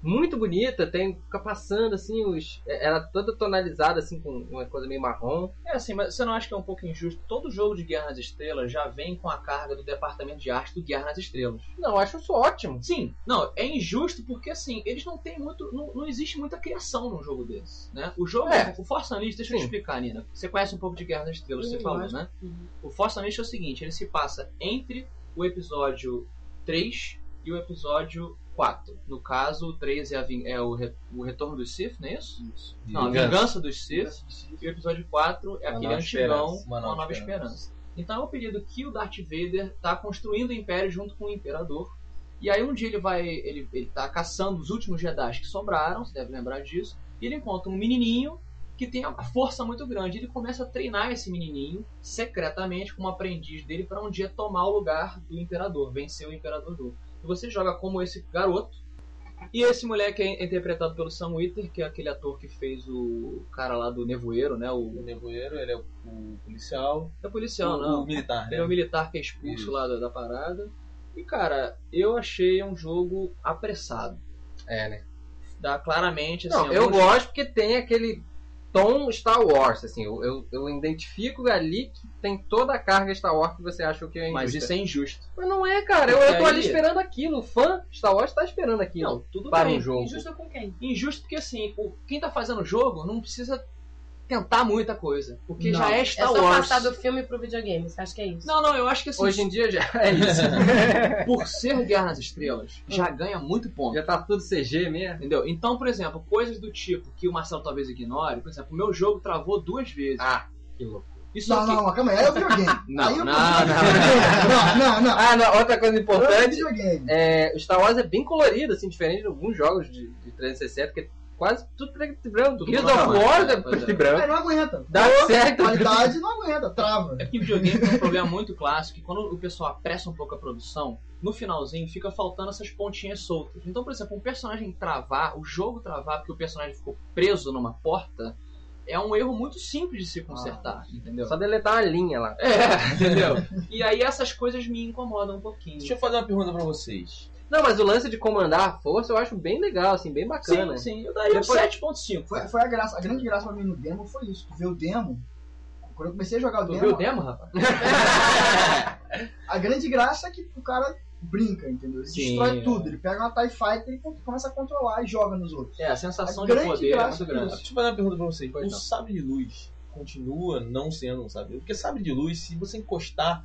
muito bonita, tem. fica passando assim, os. Ela toda tonalizada assim, com uma coisa meio marrom. É assim, mas você não acha que é um pouco injusto? Todo jogo de Guerra nas Estrelas já vem com a carga do departamento de arte do Guerra nas Estrelas. Não, eu acho isso ótimo. Sim, não, é injusto porque assim, eles não têm muito. Não, não existe muita criação num jogo desse. Né? O jogo, É. o Force Unleashed, deixa eu te Sim. explicar, Nina. Você conhece um pouco de Guerra nas Estrelas, você Uhum, falou, né? Uhum. O Force Unleashed é o seguinte, ele se passa entre o episódio 3 e o episódio 4. No caso, o 3 é, a ving- é o, re- o Retorno dos Sith, não é isso? Não, a Vingança. Vingança dos Sith. E o episódio 4 é Uma aquele Nova antigão, Esperança. Uma Nova, Esperança. Então é o período que o Darth Vader está construindo o Império junto com o Imperador. E aí um dia ele vai. Ele, ele tá caçando os últimos Jedi que sobraram, você deve lembrar disso. E ele encontra um menininho que tem uma força muito grande. Ele começa a treinar esse menininho secretamente como aprendiz dele para um dia tomar o lugar do Imperador, vencer o Imperador Novo. E você joga como esse garoto. E esse moleque é interpretado pelo Sam Witwer, que é aquele ator que fez o cara lá do Nevoeiro, né? O O, nevoeiro, ele é o, o policial. é policial, o, não. o militar, Ele né? é o militar que é expulso Isso. lá da, da parada. E, cara, eu achei um jogo apressado. É, né? Dá claramente, assim... Não, eu gosto porque tem aquele tom Star Wars, assim, eu, eu, eu identifico ali que tem toda a carga Star Wars que você acha que é injusta. Mas isso é injusto. Mas não é, cara, eu, eu tô ali esperando aquilo, o fã Star Wars tá esperando aquilo. Não, tudo para bem. um jogo. Injusto com quem? Injusto porque, assim, o, quem tá fazendo o jogo não precisa tentar muita coisa. Porque Não. já é É Star só Wars. passar do filme pro videogame, você acha que é isso? Não, não, eu acho que assim, Hoje em dia já é isso. por ser Guerra nas Estrelas, já ganha muito ponto. já tá tudo CG mesmo. Entendeu? Então, por exemplo, coisas do tipo que o Marcelo talvez ignore, por exemplo, o meu jogo travou duas vezes. Ah, que louco. Isso Não, aqui- não, calma aí. É o videogame. Não, aí eu não, não, não, não. Ah, não, outra coisa É o importante, videogame. é, o Star Wars é bem colorido, assim, diferente de alguns jogos de, de 360, que é quase tudo preto e branco. Tudo Gears of War é é. preto e Aí branco. não aguenta. Dá certo. Qualidade não aguenta, trava. É porque videogame tem um problema muito clássico, que quando o pessoal apressa um pouco a produção, no finalzinho fica faltando essas pontinhas soltas. Então, por exemplo, um personagem travar, o jogo travar porque o personagem ficou preso numa porta, é um erro muito simples de se consertar, entendeu? Só deletar uma linha lá. É, entendeu? E aí essas coisas me incomodam um pouquinho. Deixa eu fazer uma pergunta pra vocês. Não, mas o lance de comandar a força eu acho bem legal, assim, bem bacana. Sim, sim, eu daria um Depois- 7.5. Foi, foi a graça, a grande graça pra mim no demo foi isso. Vê o demo. Quando eu comecei a jogar o demo, viu o demo, rapaz? a grande graça é que o cara brinca, entendeu? Ele Sim, destrói é. tudo. Ele pega uma TIE Fighter e começa a controlar e joga nos outros. É, a sensação A de grande poder é graça muito grande. disso. Deixa eu fazer uma pergunta pra vocês. Pois o não. sabre de luz continua não sendo um sabre de luz? Porque sabre de luz, se você encostar,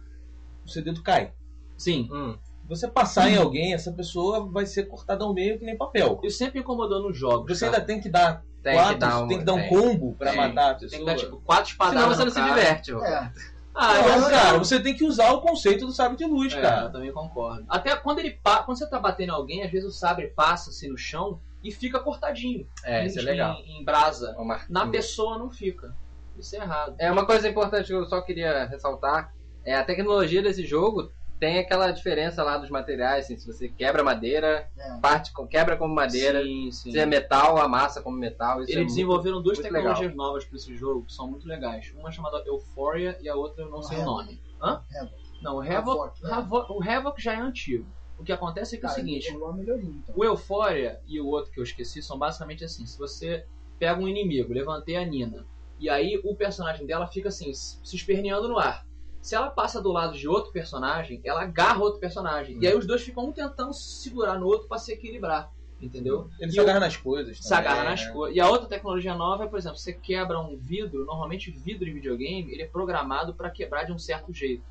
o seu dedo cai. Sim. Hum. Se você passar em alguém, essa pessoa vai ser cortada ao meio que nem papel. Isso sempre incomodou nos jogos. Você cara. ainda tem que dar Tem quatro, que dar um, tem que dar um tem. combo pra Sim. matar a pessoa. Tem que dar tipo quatro espadadas. Senão você não se cara. diverte. ó. É, Ah, Não, eu, cara, você tem que usar o conceito do sabre de luz, é, eu cara. também concordo. Até quando ele pa... quando você tá batendo em alguém, às vezes o sabre passa assim no chão e fica cortadinho. É, isso é legal. Em, em brasa. Marquinhos. Na pessoa não fica. Isso é errado. É uma coisa importante que eu só queria ressaltar é a tecnologia desse jogo tem aquela diferença lá dos materiais, assim, se você quebra madeira, é. parte com, quebra como madeira, Sim, sim. se é metal, amassa como metal. Isso é Eles muito- desenvolveram duas muito tecnologias novas para esse jogo que são muito legais. Uma chamada Euphoria e a outra eu não sei o Havoc. nome. Hã? Havoc. Não, o Havoc, Havoc, é. Havoc- o Havoc já é antigo. O que acontece é que é o Cara, seguinte, então. o Euphoria e o outro que eu esqueci são basicamente assim. Se você pega um inimigo, levantei a Nina, e aí o personagem dela fica assim, se esperneando no ar. Se ela passa do lado de outro personagem, ela agarra outro personagem. E aí os dois ficam um tentando se segurar no outro para se equilibrar. Entendeu? Ele E se agarra nas coisas. se também, agarra nas né? coisas. E a outra tecnologia nova é, por exemplo, você quebra um vidro, normalmente vidro em videogame, ele é programado para quebrar de um certo jeito.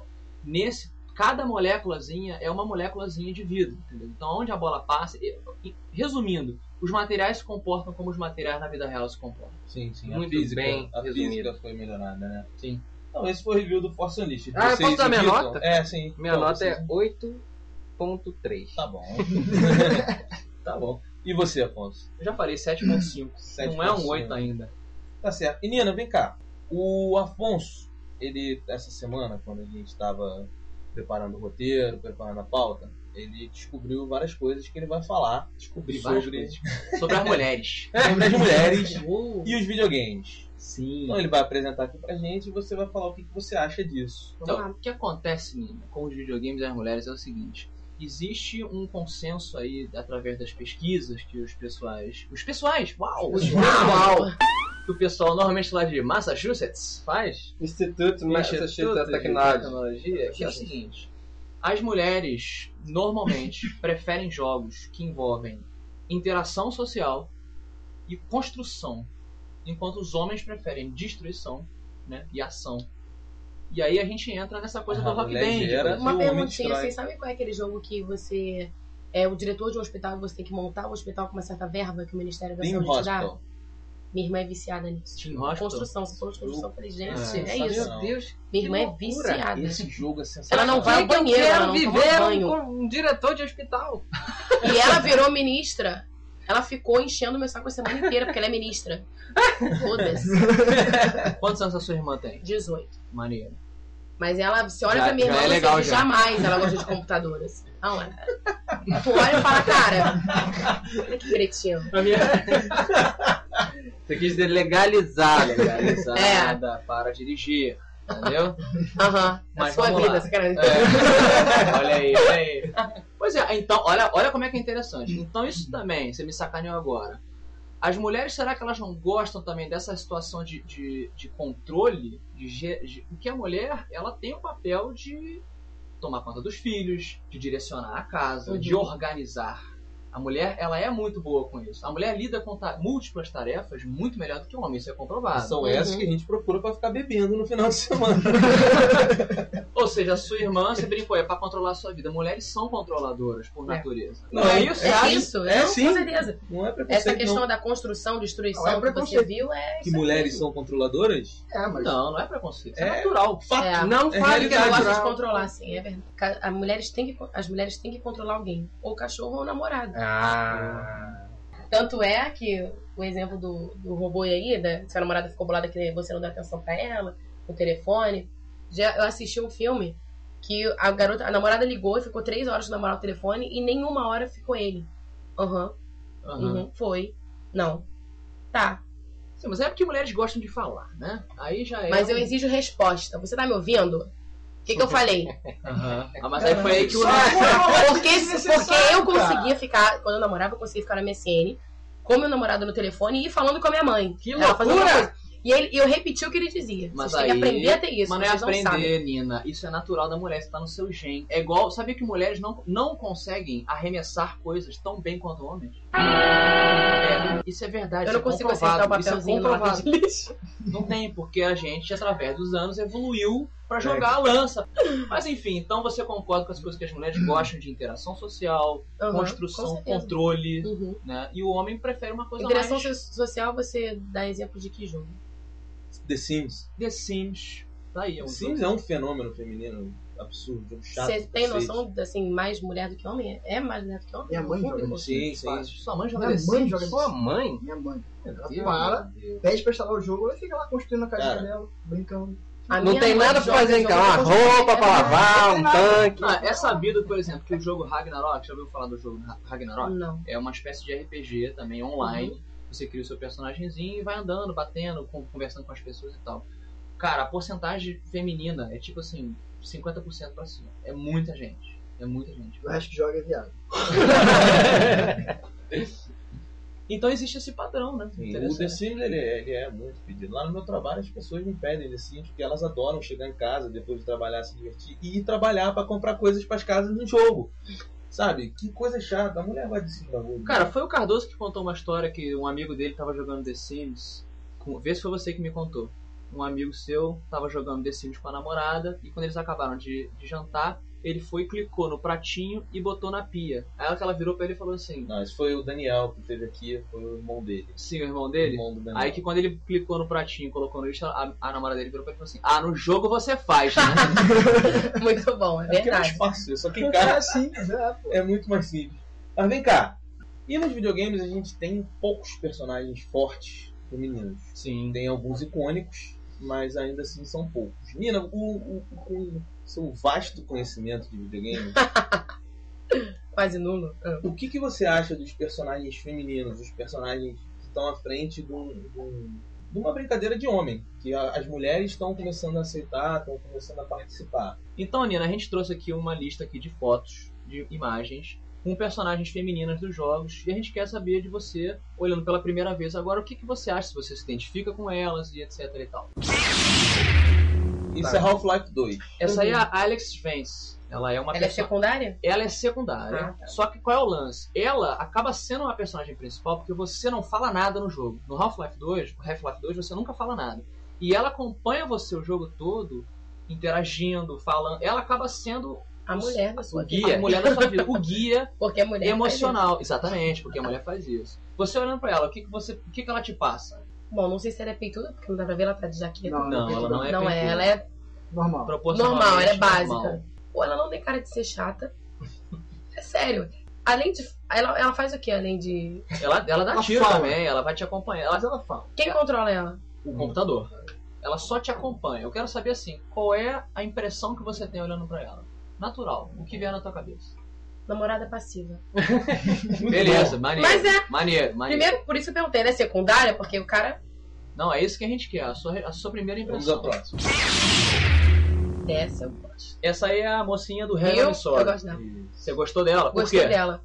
Nesse, cada moléculazinha é uma moléculazinha de vidro, entendeu? Então, onde a bola passa, resumindo, os materiais se comportam como os materiais na vida real se comportam. Sim, sim. Muito a física, bem a resumido. física foi melhorada, né? Sim. Então, esse foi o review do Force Unleashed. Ah, eu Vocês posso dar minha nota? É, sim. Minha Então, nota vocês- é 8.3. Tá bom. tá bom. E você, Afonso? Eu já falei 7.5. Não é um 8 ainda. Tá certo. E Nina, vem cá. O Afonso, ele, essa semana, quando a gente estava preparando o roteiro, preparando a pauta, ele descobriu várias coisas que ele vai falar Descobri várias sobre, coisas. Sobre as mulheres. sobre as mulheres Uh, e os videogames. Sim. Então ele vai apresentar aqui pra gente e você vai falar o que que você acha disso. Então, o que acontece, Nina, com os videogames e as mulheres é o seguinte: existe um consenso aí através das pesquisas que os pessoais, os pessoais, uau, Os uau, que o pessoal normalmente lá de Massachusetts faz, Instituto Massachusetts Instituto de Technology. Tecnologia, que é o seguinte: as mulheres normalmente preferem jogos que envolvem interação social e construção, enquanto os homens preferem destruição, né, e ação. E aí a gente entra nessa coisa do A rock mulher band. exemplo. Uma perguntinha, vocês sabem qual é aquele jogo que você é o diretor de um hospital e você tem que montar o hospital com uma certa verba que o Ministério da Team Saúde te dá? Minha irmã é viciada nisso. Team? Construção, você falou de construção, eu falei, gente, É, é, isso. Meu Deus. Minha irmã é viciada. Esse jogo é Ela sensacional. não vai ao que banheiro, eu ela não toma viver banho. um, um diretor de hospital. E ela virou ministra. Ela ficou enchendo meu saco a semana inteira, porque ela é ministra. Foda-se. Quantos anos a sua irmã tem? 18. Maneiro. Mas ela, você olha Já- pra minha já irmã, é você legal, diz, já. jamais ela gosta de computador. assim. Não, é. Tu olha e fala, cara, olha que cretino. A minha... Você quis dizer legalizar. Legalizada para dirigir. Entendeu? Aham, a Mas sua vida, lá. você quer. É. olha aí, olha aí. Pois é, então, olha, olha como é que é interessante. Então, isso também, você me sacaneou agora. As mulheres, será que elas não gostam também dessa situação de, de, de controle? De, de- porque a mulher, ela tem o papel de tomar conta dos filhos, de direcionar a casa, Uhum. de organizar. A mulher, ela é muito boa com isso. A mulher lida com ta- múltiplas tarefas muito melhor do que o homem, isso é comprovado. São Uhum. essas que a gente procura pra ficar bebendo no final de semana. Ou seja, a sua irmã, você brincou, é pra controlar a sua vida. Mulheres são controladoras por É. natureza. Não, é isso? É isso, É não, sim. com certeza. Não é preconceito, Essa questão não. da construção, destruição Não, é que você viu é. Que mulheres são controladoras? É, mas Não, não é preconceito. Isso é, É. natural. Fato. É. Não É fale que é ela gosta de controlar, sim, é verdade. As mulheres têm que, as mulheres têm que controlar alguém. Ou o cachorro ou o namorado. Ah. Tanto é que o exemplo do, do robô aí, da sua namorada ficou bolada que você não dá atenção pra ela, no telefone. Já, eu assisti um filme que a garota, a namorada ligou e ficou três horas namorando o telefone e nenhuma hora ficou ele. Aham, Aham. uhum, foi. Não. Tá. Sim, mas é porque mulheres gostam de falar, né? Aí já é. Mas eu exijo resposta. Você tá me ouvindo? O que, que eu falei? Aham. Ah, mas aí foi aí que o. Porque, Desnecessário, porque eu conseguia ficar, quando eu namorava, eu conseguia ficar na MSN, com meu namorado no telefone e ir falando com a minha mãe. Que loucura! E ele, eu repeti o que ele dizia. Mas Vocês têm aí- que aprender a ter isso. Mas não é sabem. aprender, Nina. Isso é natural da mulher, isso tá no seu gen. É igual. Sabia que mulheres não, não conseguem arremessar coisas tão bem quanto homens? É, isso é verdade. Eu não isso é consigo comprovado, acertar o isso é papelzinho lata comprovado. de lixo. Não tem, porque a gente, através dos anos, evoluiu pra jogar a lança. Mas enfim, então você concorda com as coisas que as mulheres gostam de interação social, com construção, controle, Uhum. né? E o homem prefere uma coisa Interação mais so- social, você dá exemplo de que jogo? The Sims. The Sims. Daí é um The Sims jogo. é um fenômeno feminino absurdo, chato. Você tem noção, assim, mais mulher do que homem? É mais mulher do que homem? Minha mãe joga Sim, sim. Sua mãe joga Minha The mãe Sims? joga Sua mãe? Minha mãe. Ela para, pede pra instalar o jogo, ela fica lá construindo a casinha dela, brincando. A Não tem nada pra fazer em casa. Uma de construção. roupa pra lavar, um tanque. Ah, é sabido, por exemplo, que o jogo Ragnarok, já ouviu falar do jogo Ra- Ragnarok? Não. É uma espécie de RPG também online. Uhum. Você cria o seu personagemzinho e vai andando, batendo, conversando com as pessoas e tal. Cara, a porcentagem feminina é tipo assim, 50% pra cima. É muita gente. É muita gente. O resto que joga é viado. Então existe esse padrão, né? Sim, o. The Sims ele, é- ele é muito pedido. Lá no meu trabalho as pessoas me pedem The Sims porque elas adoram chegar em casa depois de trabalhar, se divertir e ir trabalhar pra comprar coisas pras casas no jogo. Sabe? Que coisa chata. A mulher vai desses bagulho. Cara, foi o Cardoso que contou uma história que um amigo dele tava jogando The Sims. Com... Vê se foi você que me contou. Um amigo seu tava jogando The Sims com a namorada e quando eles acabaram de, de jantar, ele foi, clicou no pratinho e botou na pia. Aí ela que ela virou pra ele e falou assim: Não, esse foi o Daniel que teve aqui, foi o irmão dele. Sim, o irmão O dele. irmão do Daniel. Aí que quando ele clicou no pratinho e colocou no lixo, a, a namorada dele virou pra ele e falou assim: Ah, no jogo você faz, né? Muito bom, é É porque é mais verdade. fácil, só que em casa É simples, é, é muito mais simples. Mas vem cá. E nos videogames a gente tem poucos personagens fortes femininos. Sim. Tem alguns icônicos, mas ainda assim são poucos. Nina, o, o, o seu vasto conhecimento de videogame, Quase nulo. Ah. o que, que você acha dos personagens femininos, os personagens que estão à frente de, um- de um- de uma brincadeira de homem? Que a- as mulheres estão começando a aceitar, estão começando a participar. Então, Nina, a gente trouxe aqui uma lista aqui de fotos, de imagens, com personagens femininas dos jogos, e a gente quer saber de você, olhando pela primeira vez agora, o que, que você acha, se você se identifica com elas e etc e tal. Isso Tá. é Half-Life 2. Essa aí é a Alex Vance. Ela é uma Ela é perso- secundária? Ela é secundária. Ah, tá. Só que qual é o lance? Ela acaba sendo uma personagem principal porque você não fala nada no jogo. No Half-Life 2, no Half-Life 2 você nunca fala nada. E ela acompanha você o jogo todo, interagindo, falando. Ela acaba sendo A mulher da sua guia, vida. a mulher da sua vida, o guia Porque a mulher. emocional. Exatamente, porque a mulher faz isso. Você olhando pra ela, o que, que você, o que, que ela te passa? Bom, não sei se ela é peituda, porque não dá pra ver, ela tá de jaqueta. Não, Não, ela não é. Não é, peituda. ela é Normal. Normal, ela é normal. básica. Pô, ela não tem cara de ser chata. É sério. Além de. Ela, ela faz o que além de. Ela, ela dá Ela tiro fala. também, ela vai te acompanhar. Ela, Mas ela fala. Quem controla ela? o computador. Ela só te acompanha. Eu quero saber assim, qual é a impressão que você tem olhando pra ela? Natural, o que vier na tua cabeça. Namorada passiva. Beleza, maneiro. Mas é. Maneiro, maneiro. Primeiro, por isso eu perguntei, ela é secundária? Porque o cara Não, é isso que a gente quer, a sua, a sua primeira Vamos impressão. ao próximo. eu gosto. Essa aí é a mocinha do Eu, Heaven eu Sword. gosto dela. Você gostou dela? Por Gostei quê? dela.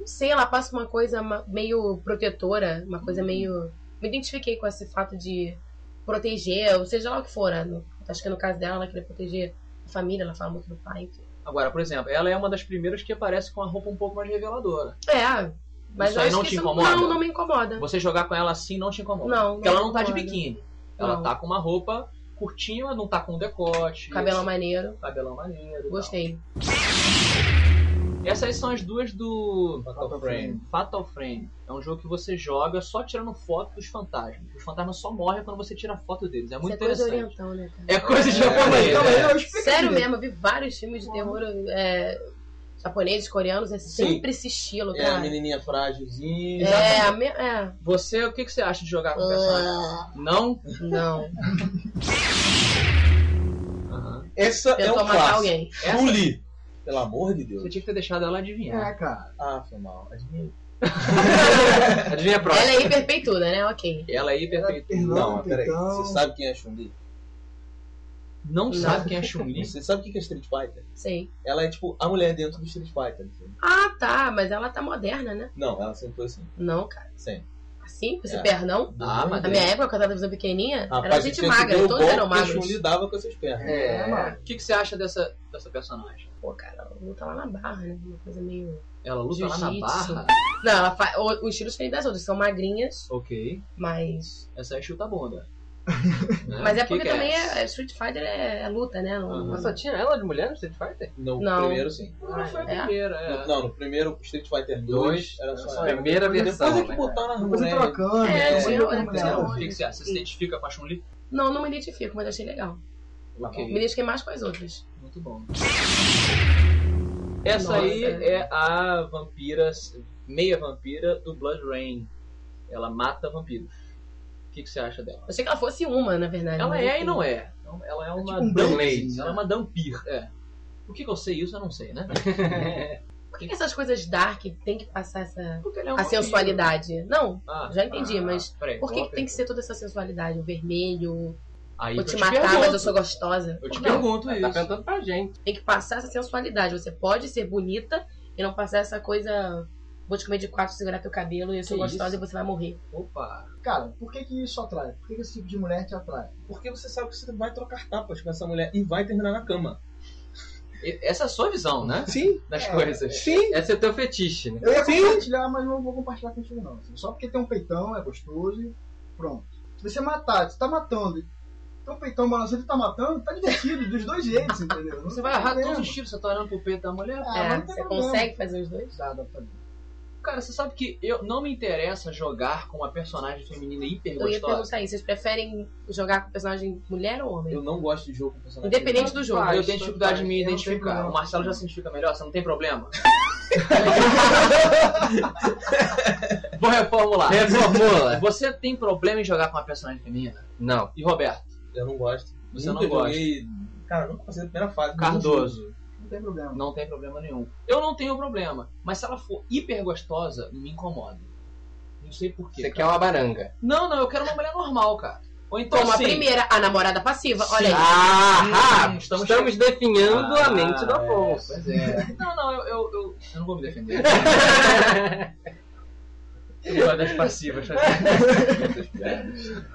Não sei, ela passa uma coisa ma- meio protetora, uma coisa Hum. meio. Me identifiquei com esse fato de proteger, ou seja lá o que for. né? Acho que no caso dela, ela queria proteger a família, ela fala muito do pai. enfim. Agora, por exemplo, ela é uma das primeiras que aparece com a roupa um pouco mais reveladora. É, mas Isso aí não te incomoda? Não, não me incomoda. Você jogar com ela assim não te incomoda. Não, Porque ela não não tá de biquíni. Ela Não. tá com uma roupa curtinha, não tá com decote. Cabelão maneiro. Cabelão maneiro. e tal. Essas são as duas do Fatal Frame. Fatal Frame. É um jogo que você joga só tirando foto dos fantasmas. Os fantasmas só morrem quando você tira foto deles. É Isso muito é coisa interessante. oriental, né, cara? É coisa de É, Calma aí, japonês. calma aí, é. eu explico Sério mesmo, eu vi vários filmes de terror é, japoneses, coreanos, é sempre esse estilo, É a cara. menininha frágilzinha. É, a me... é. Você, o que, que você acha de jogar com o personagem? Ah, Não? Não. Essa é Tentou um matar clássico. alguém. Essa- Chun-Li. Pelo amor de Você Deus. tinha que ter deixado ela adivinhar. É, cara. Ah, foi mal. Adivinha. Adivinha a próxima. Ela é hiper peituda, né? Ok. Ela é hiper peituda. Perdão, Não, peraí. perdão. Você sabe quem é a Chun-Li? Não sabe quem é Chun-Li? Você sabe o que é Street Fighter? Sei. Ela é tipo a mulher dentro do Street Fighter. assim. Ah, tá. Mas ela tá moderna, né? Não, ela sempre foi assim. Não, cara. Sempre. Assim? Com esse É. pernão? Ah, mas Na minha época, quando eu tava visão pequenininha, era Rapaz, gente você tinha magra. Todos golpe eram magros. Chun-Li dava com essas pernas. É, mano. O que, que você acha dessa, dessa personagem? Pô, cara, ela luta lá na barra, né? Uma coisa meio... Ela luta lá na barra? Não, ela fa... o- os estilos diferentes das outras. São magrinhas, Ok. mas... Essa é chuta-bunda. Né? Mas é Que porque que também essa? é, Street Fighter é, é luta, né? Não. Mas só tinha ela de mulher no Street Fighter? No Não. primeiro, sim. Não foi a É? primeira, é. No- Não, no primeiro Street Fighter 2 Dois, era só só ela. a primeira Depois versão, é que né? botaram a Depois mulher. trocando. É, né? Depois que você acha? Você se identifica com a Chun-Li? não, não me identifico, mas achei legal. Ok. Me identifiquei mais com as outras. Muito bom. Essa Nossa. aí é a vampira, meia vampira do Blood Rain. Ela mata vampiros. O que, que você acha dela? Eu achei que ela fosse uma, na verdade. Ela mas é enfim. e não é. Ela é uma tipo um. Blade, Ela é uma Dampir, é. Por que, que eu sei isso? Eu não sei, né? Por que, que essas coisas dark tem que passar essa... É um a vampiro. sensualidade? Não, Ah, já entendi, ah, mas peraí, por que, que tem que ser toda essa sensualidade? O vermelho, Aí vou eu te te matar, pergunto. mas eu sou gostosa. Eu te Não, pergunto Tá isso. perguntando pra gente. tem que passar essa sensualidade. Você pode ser bonita e não passar essa coisa. Vou te comer de quatro, segurar teu cabelo e eu sou Que gostosa isso? e você vai morrer. Opa. Cara, por que, que isso atrai? Por que, que esse tipo de mulher te atrai? Porque você sabe que você vai trocar tapas com essa mulher e vai terminar na cama. Essa é a sua visão, né? Sim, Das É. coisas. sim. Esse é o teu fetiche, né? Eu ia Sim. compartilhar, mas não vou compartilhar contigo não. assim. Só porque tem um peitão, é gostoso e pronto. Se você matar, você tá matando. Tem um peitão balançando e tá matando, tá divertido, dos dois jeitos, entendeu? Não Você vai errar todos os tiros, você tá olhando pro peito da mulher. Ah, é, tem você problema. consegue fazer os dois? Dá, dá pra fazer. Cara, você sabe que eu não me interessa jogar com uma personagem feminina hiper Eu ia gostosa. perguntar isso. Vocês preferem jogar com personagem mulher ou homem? Eu não gosto de jogo com personagem. Independente do jogo. Ah, eu tenho dificuldade de me não identificar. O Marcelo já se identifica melhor, você não tem problema? Vou reformular. Reformula. Você tem problema em jogar com uma personagem feminina? Não. E Roberto? Eu não gosto. Você Nunca não gosta. joguei. Cara, nunca passei da primeira fase. Cardoso? Não tem problema. Não tem problema nenhum. Eu não tenho problema. Mas se ela for hiper gostosa, me incomoda. Não sei porquê. Você quer uma baranga. Não, não, eu quero uma mulher normal, cara. Ou então Como a assim, primeira, a namorada passiva. Olha aí. Ah, Hum, estamos, estamos definhando Ah, a mente do é, Afonso. Pois é. Não, não, eu, eu, eu, eu não vou me defender. Das passivas.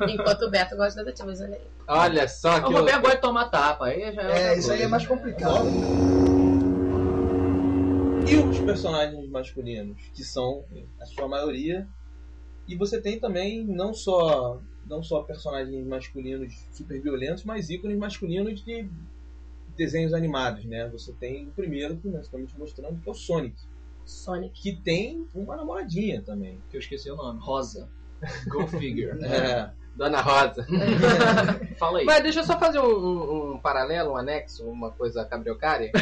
Enquanto o Beto gosta da ativas. Olha aí. Olha só O que Roberto gosta de tomar tapa. Aí já é, É, isso aí é coisa. mais complicado. E os personagens masculinos, que são a sua maioria. E você tem também não só não só personagens masculinos super violentos, mas ícones masculinos de desenhos animados, né? Você tem o primeiro que nós estamos mostrando, que é o Sonic, Sonic. que tem uma namoradinha também. Que eu esqueci o nome. Rosa. Go figure. É. Dona Rosa. Fala aí. Mas deixa eu só fazer um, um- um paralelo, um anexo, uma coisa cabriocária.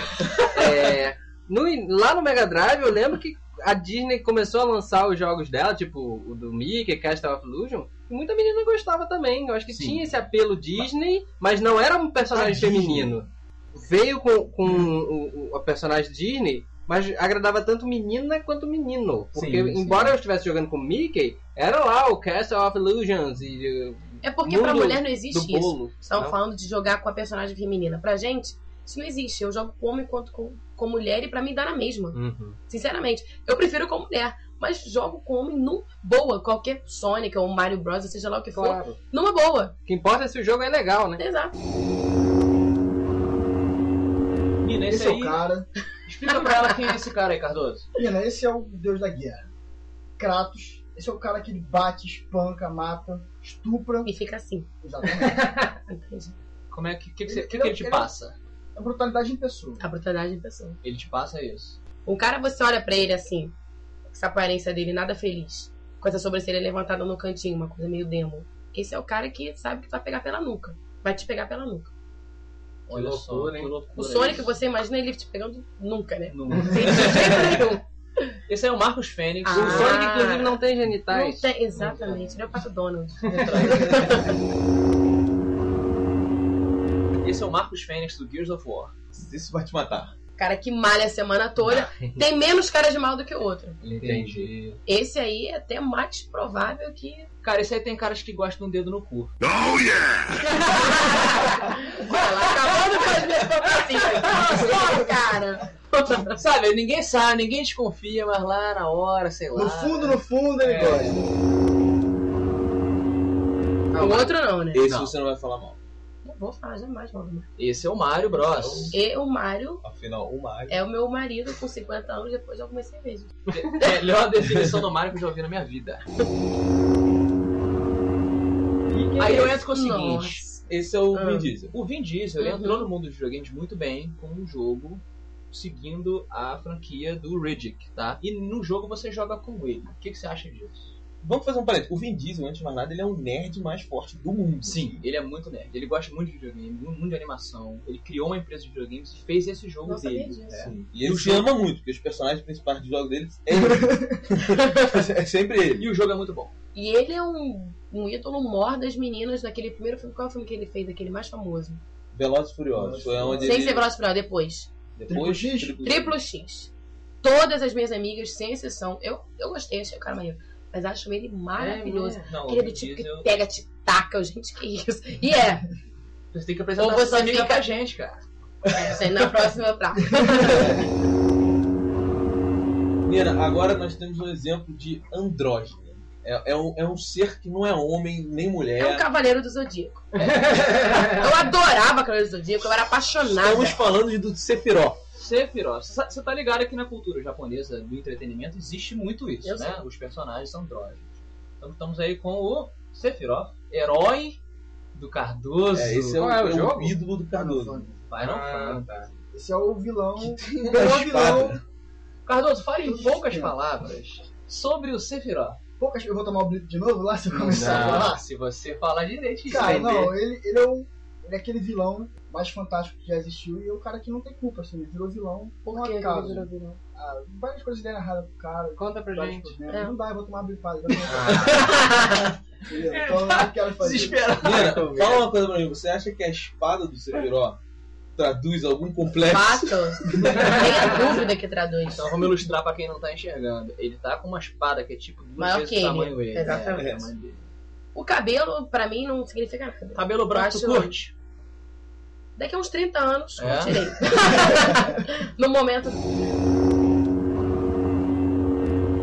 É, no- lá no Mega Drive, eu lembro que a Disney começou a lançar os jogos dela, tipo o do Mickey, Castle of Illusion, e muita menina gostava também. Eu acho que Sim. tinha esse apelo Disney, mas não era um personagem A Disney. feminino. Veio com, com o, o- a personagem Disney, mas agradava tanto menina quanto menino. Porque, Sim, sim. embora eu estivesse jogando com Mickey, era lá o Castle of Illusions e uh, É porque pra mulher não existe isso. bolo. Estavam Não? falando de jogar com a personagem feminina. Pra gente, isso não existe. Eu jogo com homem quanto com, com mulher e pra mim dá na mesma. Uhum. Sinceramente. Eu prefiro com mulher. Mas jogo com homem num boa. Qualquer Sonic ou Mario Bros, seja lá o que for. Claro. Numa boa. O que importa é se o jogo é legal, né? Exato. Esse, Esse é aí. o cara. Explica pra ela quem é esse cara aí, Cardoso. Pena, esse é o deus da guerra. Kratos. Esse é o cara que ele bate, espanca, mata, estupra. E fica assim. Exatamente. Como é que, que, que, Ele- que, que ele te ele- passa? É brutalidade em pessoa. A brutalidade de pessoa. Ele te passa isso. Um cara, você olha pra ele assim, essa aparência dele, nada feliz. Com essa sobrancelha levantada no cantinho, uma coisa meio demo. Esse é o cara que sabe que tu vai pegar pela nuca. Vai te pegar pela nuca. Olha loucura, só, hein? que loucura. O Sonic, isso. você imagina ele te pegando nunca, né? Não. Sem de jeito nenhum. Esse é o Marcos Fênix. Ah. O Sonic, inclusive, não tem Não genitais. tem, exatamente. Ele é o Pato Donald. Esse é o Marcos Fênix do Gears of War. Isso vai te matar. Cara que malha a semana toda, tem menos cara de mal do que o outro. Entendi. Esse aí é até mais provável que. Cara, esse aí tem caras que gostam de um dedo no cu. Olha lá, acabando com as minhas fantasia. Só, cara. Sabe, ninguém sabe, ninguém desconfia, mas lá na hora, sei lá. No fundo, no fundo, ele É. gosta. O outro não, né? Esse Não. você não vai falar mal. Vou falar jamais mal do Mario. Esse é o Mario Bros. E o Mário Afinal, o Mario. é o meu marido com 50 anos depois de algumas cervejas. Melhor definição do Mario que eu já ouvi na minha vida. Aí eu entro com o seguinte. Nossa. Esse é o Ah. Vin Diesel. O Vin Diesel ele Uhum. entrou no mundo dos videogames muito bem com um jogo seguindo a franquia do Riddick, tá? E no jogo você joga com ele. O que, que você acha disso? Vamos fazer um parênteses. O Vin Diesel, antes de mais nada, ele é o nerd mais forte do mundo. Sim, ele é muito nerd. Ele gosta muito de videogame, muito de animação. Ele criou uma empresa de videogames e fez esse jogo Não sabia dele. É. Sim. E ele O se ama muito, porque os personagens principais do jogo deles é ele. é sempre ele. E o jogo é muito bom. E ele é um, um ídolo mor das meninas daquele primeiro filme. Qual é o filme que ele fez? Aquele mais famoso. Velozes e Furiosos. Foi onde Sem ele... ser Velozes e Furiosos, depois. Depois, Triplo X? Triplo X. Todas as minhas amigas, sem exceção, eu, eu gostei, achei o cara maneiro. Mas acho ele maravilhoso. Não, o Ele é do tipo que pega, te taca, gente, que isso. E é, Você tem que apresentar você essa amiga fica- pra gente, cara. isso aí na próxima pra. Nina, agora nós temos um exemplo de andrógeno. É, é um, é um ser que não é homem nem É um mulher. Cavaleiro do Zodíaco. Eu adorava Cavaleiro do Zodíaco, eu era apaixonada. Estamos falando de, do Sephiroth. Sephiroth. Você tá ligado que na cultura japonesa do entretenimento existe muito isso, Eu né? sei. Os personagens são andrógenos. Então estamos aí com o Sephiroth, herói do Cardoso. É, esse é, o, é o é o jogo? ídolo do Cardoso. Final Ah, tá. Esse é o vilão. O vilão. Cardoso, fale em poucas palavras sobre o Sephiroth. Poucas, eu vou tomar o blip de novo lá se eu começar a Não, falar. se você falar direito, Cara, não, ele, ele é o. Ele é aquele vilão mais fantástico que já existiu e é o cara que não tem culpa, assim, ele virou vilão por um acaso. virou vilão? Ah, várias coisas deram errado pro cara. Conta pra gente. É. Não dá, eu vou tomar. Ah, Entendeu? Então eu não quero fazer. Desesperado. Fala uma coisa pra mim. Você acha que a espada do Sephiroth traduz algum complexo? Fato. Não tenha dúvida que traduz. Então vamos ilustrar pra quem não tá enxergando. Ele tá com uma espada que é tipo duas Maior vezes que o tamanho dele. Exatamente. É, o tamanho dele. O cabelo, pra mim, não significa nada. Cabelo branco, curte? Daqui a uns 30 anos, É? eu tirei. no momento.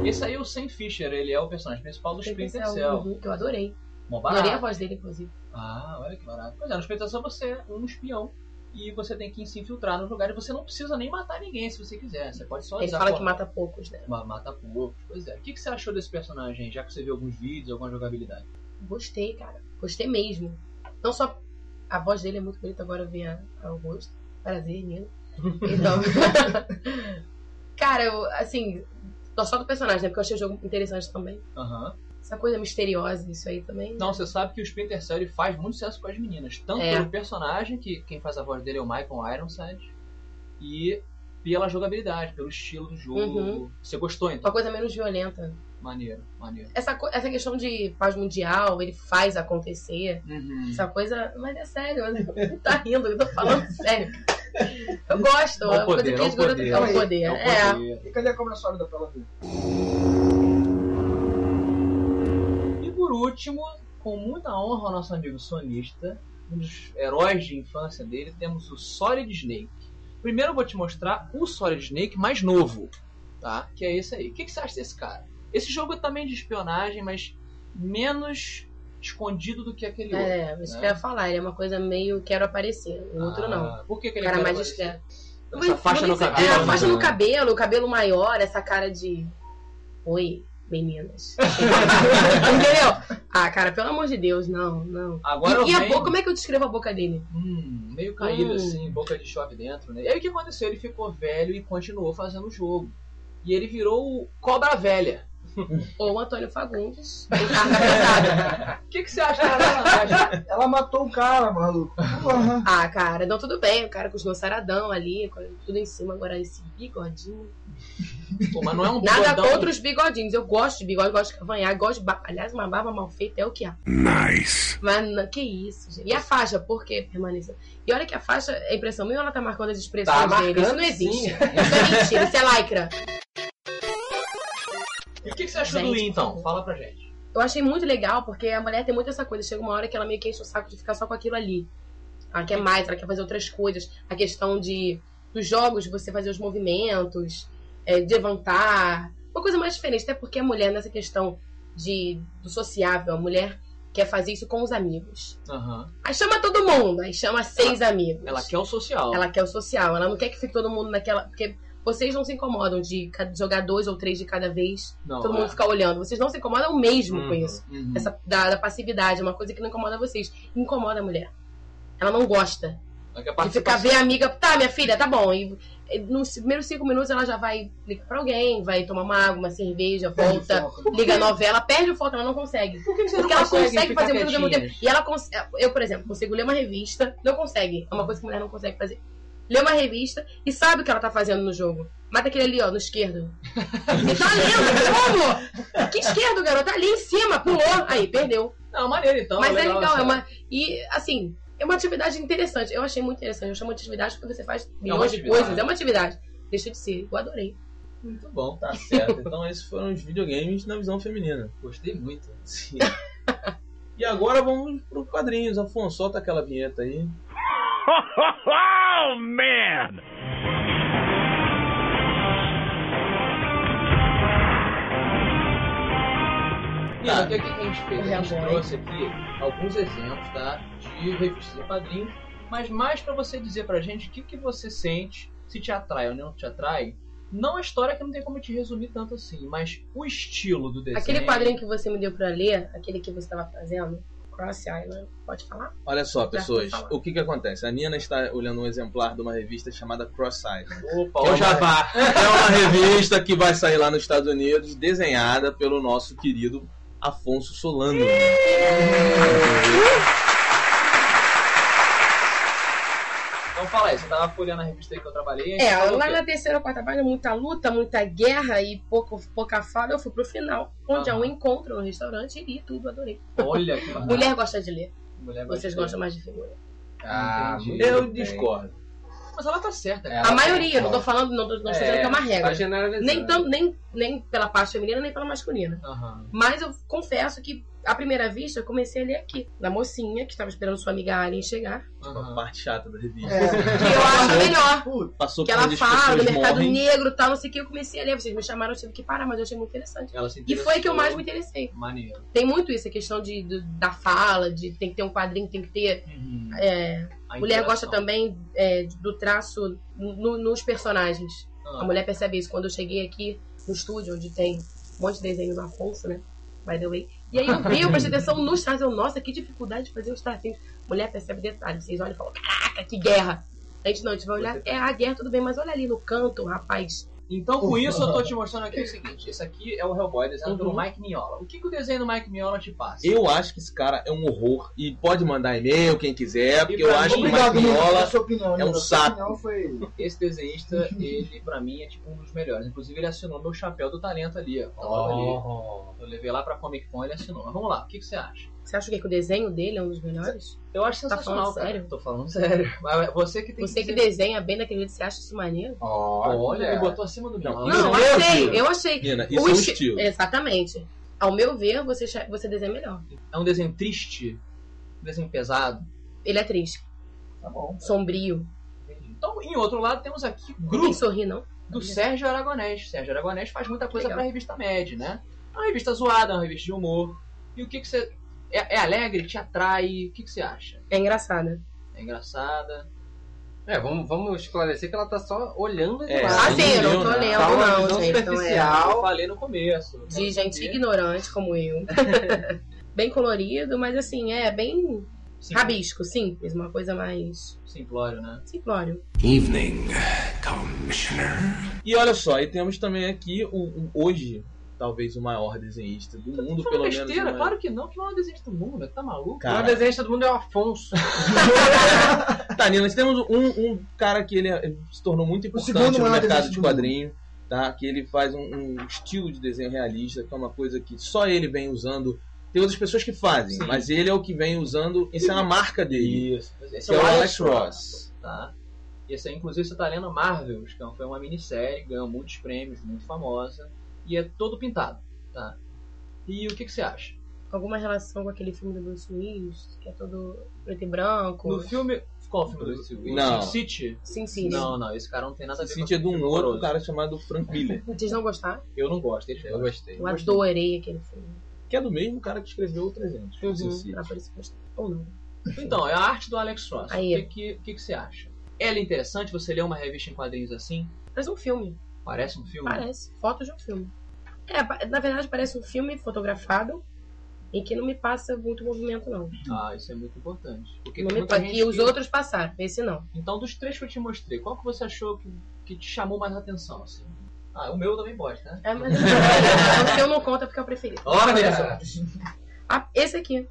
Esse aí é o Sam Fisher, ele é o personagem principal do Splinter Cell. Uhum, que eu adorei. Adorei a voz dele, inclusive. Ah, olha que barato. Pois é, no Splinter Cell você é um espião e você tem que se infiltrar nos lugares. Você não precisa nem matar ninguém se você quiser. Você pode só Ele fala que mata poucos, né? Ma- Mata poucos. Pois é. O que, que você achou desse personagem, já que você viu alguns vídeos, alguma jogabilidade? Gostei, cara. Gostei mesmo. Não só a voz dele é muito bonita, agora eu vi a, a- o rosto. Prazer, Nino. Então. cara, eu, assim, só do personagem, né? Porque eu achei o jogo interessante também. Aham. Essa coisa misteriosa, isso aí também. Não, você sabe que o Splinter Cell ele faz muito sucesso com as meninas. Tanto É. pelo personagem, que quem faz a voz dele é o Michael Ironside, e pela jogabilidade, pelo estilo do jogo. Uhum. Você gostou então? Uma coisa menos violenta. Maneiro, maneiro. Essa, essa questão de paz mundial, ele faz acontecer. Uhum. Essa coisa. Mas é sério, ele tá rindo, eu tô falando sério. Eu gosto. É o é uma coisa poder, que é o é poder. é o poder. É o É. poder. E cadê a cobra sólida pra ela ver? E por último, com muita honra ao nosso amigo sonista, um dos heróis de infância dele, temos o Solid Snake. Primeiro eu vou te mostrar o Solid Snake mais novo, tá? Que é esse aí. O que, que você acha desse cara? Esse jogo é também de espionagem, mas menos escondido do que aquele outro. É, isso né? que eu ia falar, ele é uma coisa meio quero aparecer. O outro não. Ah, Por que, que ele cara quer mais aparecer? discreto. Essa faixa no cabelo. É, a faixa no né? cabelo, o cabelo maior, essa cara de. Oi, meninas. Entendeu? Ah, cara, pelo amor de Deus, não, não. Agora e e a boca, como é que eu descrevo a boca dele? Hum, meio caído Hum. assim, boca de chove dentro, né? E aí o que aconteceu? Ele ficou velho e continuou fazendo o jogo. E ele virou o Cobra Velha. Ou Antônio Fagundes, em carga pesada. O que, que você acha da Ela Ela matou o cara, maluco. Ah, cara, não, tudo bem. O cara continuou saradão ali, com tudo em cima. Agora esse bigodinho. Pô, mas não é um Nada bigodão. contra os bigodinhos. Eu gosto de bigode, gosto de cavanhar, gosto de barba. Aliás, uma barba mal feita é o que há. Nice. Mas não- que isso, gente. E a faixa, por que permaneceu? E olha que a faixa, a impressão minha, ela tá marcando as expressões Tá dele. Isso marcando, não existe. sim. Isso é mentira, isso é lycra. E o que, que você achou do Gente, I, então? por favor. Fala pra gente. Eu achei muito legal, porque a mulher tem muito essa coisa. Chega uma hora que ela meio que enche o saco de ficar só com aquilo ali. Ela quer mais, ela quer fazer outras coisas. A questão de dos jogos, você fazer os movimentos, é, de levantar. Uma coisa mais diferente, até porque a mulher, nessa questão de, do sociável, a mulher quer fazer isso com os amigos. Aham. Aí chama todo mundo, aí chama seis amigos. Ela quer o social. Ela quer o social, ela não quer que fique todo mundo naquela. Porque vocês não se incomodam de jogar dois ou três de cada vez, Não, todo é. mundo ficar olhando. Vocês não se incomodam mesmo com Uhum. isso. Uhum. Essa da, da passividade, é uma coisa que não incomoda vocês. Incomoda a mulher. Ela não gosta quer de ficar ver a amiga. Tá, minha filha, tá bom. E, e nos primeiros cinco minutos ela já vai ligar pra alguém, vai tomar uma água, uma cerveja, volta, foco. liga a novela, perde o foco, ela não consegue. Por que, que Porque não ela consegue ficar fazer tempo. E ela. Eu, por exemplo, consigo ler uma revista, não consegue. É uma coisa que a mulher não consegue fazer. Lê uma revista e sabe o que ela tá fazendo no jogo. Mata aquele ali, ó, no esquerdo. E tá lendo, como? Que esquerdo, garoto? Ali em cima, pulou. Aí, perdeu. Não, maneiro então. Mas é legal, é essa- uma. E assim, é uma atividade interessante. Eu achei muito interessante. Eu chamo de atividade porque você faz milhões de atividade. coisas. É uma atividade. Deixa de ser. Eu adorei. Muito bom. Tá certo. Então esses foram os videogames na visão feminina. Gostei muito. Sim. E agora vamos pro quadrinhos. Afonso, solta aquela vinheta aí. Oh, man! Nina, o que, que a gente fez? A gente trouxe aqui alguns exemplos, tá? De revistas em quadrinhos, mas mais pra você dizer pra gente o que, que você sente, se te atrai ou não te atrai. Não a história que não tem como te resumir tanto assim, mas o estilo do desenho. Aquele quadrinho que você me deu pra ler, aquele que você tava fazendo, Cross Island, pode falar? Olha só, pessoas, o que que acontece? A Nina está olhando um exemplar de uma revista chamada Cross Island. Opa, Que é ó, já vá. É uma revista que vai sair lá nos Estados Unidos, desenhada pelo nosso querido Afonso Solano. Então fala aí, você tava folheando a revista aí que eu trabalhei. É, lá na terceira ou quarta página, muita luta, muita guerra e pouco, pouca fala, eu fui pro final, onde há um encontro no restaurante e tudo, adorei. Olha que bacana. Mulher gosta de ler, Mulher vocês gosta gostam mais de figura. Ah, Entendi. Eu bem. discordo. Mas ela tá certa, É. cara. A maioria, não tô falando, não, tô- não estou dizendo que é uma Tá regra. generalizando. Nem, tanto, nem, nem pela parte feminina, nem pela masculina. Aham. Mas eu confesso que, à primeira vista, eu comecei a ler aqui. Na mocinha, que estava esperando sua amiga Alien chegar. A aham. parte chata da revista. É. Que eu acho melhor. Passou Que por ela fala do mercado morrem. negro e tal, não sei o que. Eu comecei a ler. Vocês me chamaram, eu tive que parar, mas eu achei muito interessante. Ela se E foi que eu mais me interessei. Maneiro. Tem muito isso, a questão de, do- da fala, de tem que ter um quadrinho, tem que ter. Uhum. é, A mulher gosta também é, do traço no- nos personagens. Ah. A mulher percebe isso. Quando eu cheguei aqui no estúdio, onde tem um monte de desenho do Afonso, né? By the way. E aí eu vi, eu prestei atenção nos traços. Eu, nossa, que dificuldade de fazer os tracinhos. Mulher percebe detalhes. Vocês olham e falam, caraca, que guerra. A gente não, a gente vai olhar, é a guerra, tudo bem, mas olha ali no canto, rapaz. Então, com isso, eu tô te mostrando aqui o seguinte: esse aqui é o Hellboy, desenhado pelo Uhum. Mike Mignola. O que, que o desenho do Mike Mignola te passa? Eu acho que esse cara é um horror. E pode mandar e-mail, quem quiser, porque eu acho mim, que o Mike Mignola opinião. é um saco. opinião foi... Esse desenhista, ele, pra mim, é tipo um dos melhores. Inclusive, ele assinou meu chapéu do talento ali, ó. Logo ali. Oh. Eu levei lá pra Comic Con e ele assinou. Mas vamos lá, o que, que você acha? Você acha o quê? Que o desenho dele é um dos melhores? Eu acho Tá sensacional. falando cara. sério? Tô falando sério. Mas você que tem Você que dizer- desenha bem daquele jeito, você acha isso maneiro? Olha, ele botou acima do Não. Isso Não, é um achei, eu achei. Nina, isso O é um esti- estilo. Exatamente. Ao meu ver, você, você desenha melhor. É um desenho triste, um desenho pesado. Ele é triste, Tá bom. sombrio. Então, em outro lado, temos aqui Gru, sorri, não. do Sérgio Aragonés. Sérgio Aragonés faz muita coisa Legal. pra revista Mad, né? É uma revista zoada, é uma revista de humor. E o que, que você. É, é alegre, te atrai? O que, que você acha? É engraçada. É engraçada? É, vamos, vamos esclarecer que ela tá só olhando É. Ah, sim, eu não tô né? lendo, Tá uma não, visão gente. Então é superficial. Eu falei no começo. eu de gente saber. ignorante como eu. bem colorido, mas assim, é bem Sim, rabisco, simples. Uma coisa mais Simplório, né? simplório. Evening, Commissioner. E olha só, e temos também aqui o, o- hoje talvez o maior desenhista do mundo, Falando pelo menos. besteira, o maior. claro que não, que não é o desenho do mundo, né? Tá maluco? O Cara, maior desenhista do mundo é o Afonso. Tá, Nina, nós temos um, um cara que ele é- se tornou muito importante no mercado desenhista de quadrinho, tá? Que ele faz um, um estilo de desenho realista, que é uma coisa que só ele vem usando. Tem outras pessoas que fazem, Sim. mas ele é o que vem usando, essa é a marca dele. Isso. Esse Que é o Alex Ross. Tá? Esse aí, inclusive, você tá lendo Marvels, que foi uma minissérie, ganhou muitos prêmios, muito famosa. E é todo pintado, tá? E o que, que você acha? Alguma relação com aquele filme do Bruce Willis, que é todo preto e branco? No filme. Qual filme do Bruce Willis? Não. Sin City? Sim, sim. Não, não, esse cara não tem nada a ver com sítio é de um outro horroroso. cara chamado Frank Miller, Vocês não gostaram? Eu não gosto, Eu gostei. Eu adorei aquele filme. que é do mesmo cara que escreveu o 300. Uhum. Sin City. Eu gostei. Ou não. Então, é a arte do Alex Ross. Aí. O que, que, que, que você acha? Ela é interessante você ler uma revista em quadrinhos assim? Parece um filme. Parece um filme? Parece. Foto de um filme. É, na verdade parece um filme fotografado em que não me passa muito movimento, não. Ah, isso é muito importante. Porque não me muita passa. gente E os que- outros passaram. Esse não. Então, dos três que eu te mostrei, qual que você achou que, que te chamou mais atenção? Assim? Ah, o meu também pode, né? É, mas o seu não conta porque é o preferido. Olha! Ah, Esse aqui.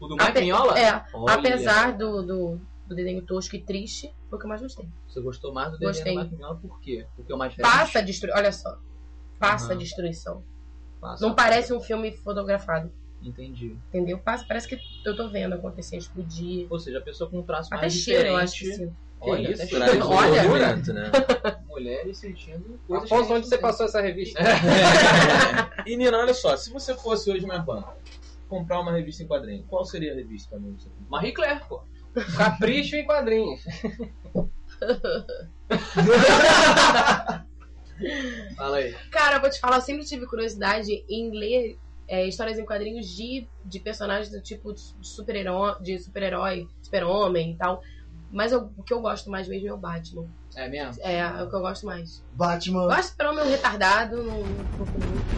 O do Mike Ape- Mignola? É. Olha. Apesar do, do, do desenho tosco e triste, foi o que eu mais gostei. Você gostou mais do desenho Gostei. Mignola por quê? Porque é o mais? Passa a destruição. Olha só. Passa a Aham. destruição. Passa. Não parece um filme fotografado. Entendi. Entendeu? Passa, parece que eu tô vendo acontecer, explodir. Ou seja, a pessoa com um traço Até mais cheiro, diferente. eu acho que sim. Olha, isso, Olha. movimento, né? Mulheres sentindo coisas Afonso, a onde você passou essa revista? E Nina, olha só, se você fosse hoje uma banca comprar uma revista em quadrinho, qual seria a revista pra mim? Marie Claire, pô. Capricho em quadrinhos. Fala aí. Cara, eu vou te falar, eu sempre tive curiosidade em ler é, histórias em quadrinhos de, de personagens do tipo de super-herói, de super-herói, super-homem e tal. Mas eu- o que eu gosto mais mesmo é o Batman. É mesmo? É, é o que eu gosto mais. Eu Batman. gosto de super-homem um retardado, não, curto muito.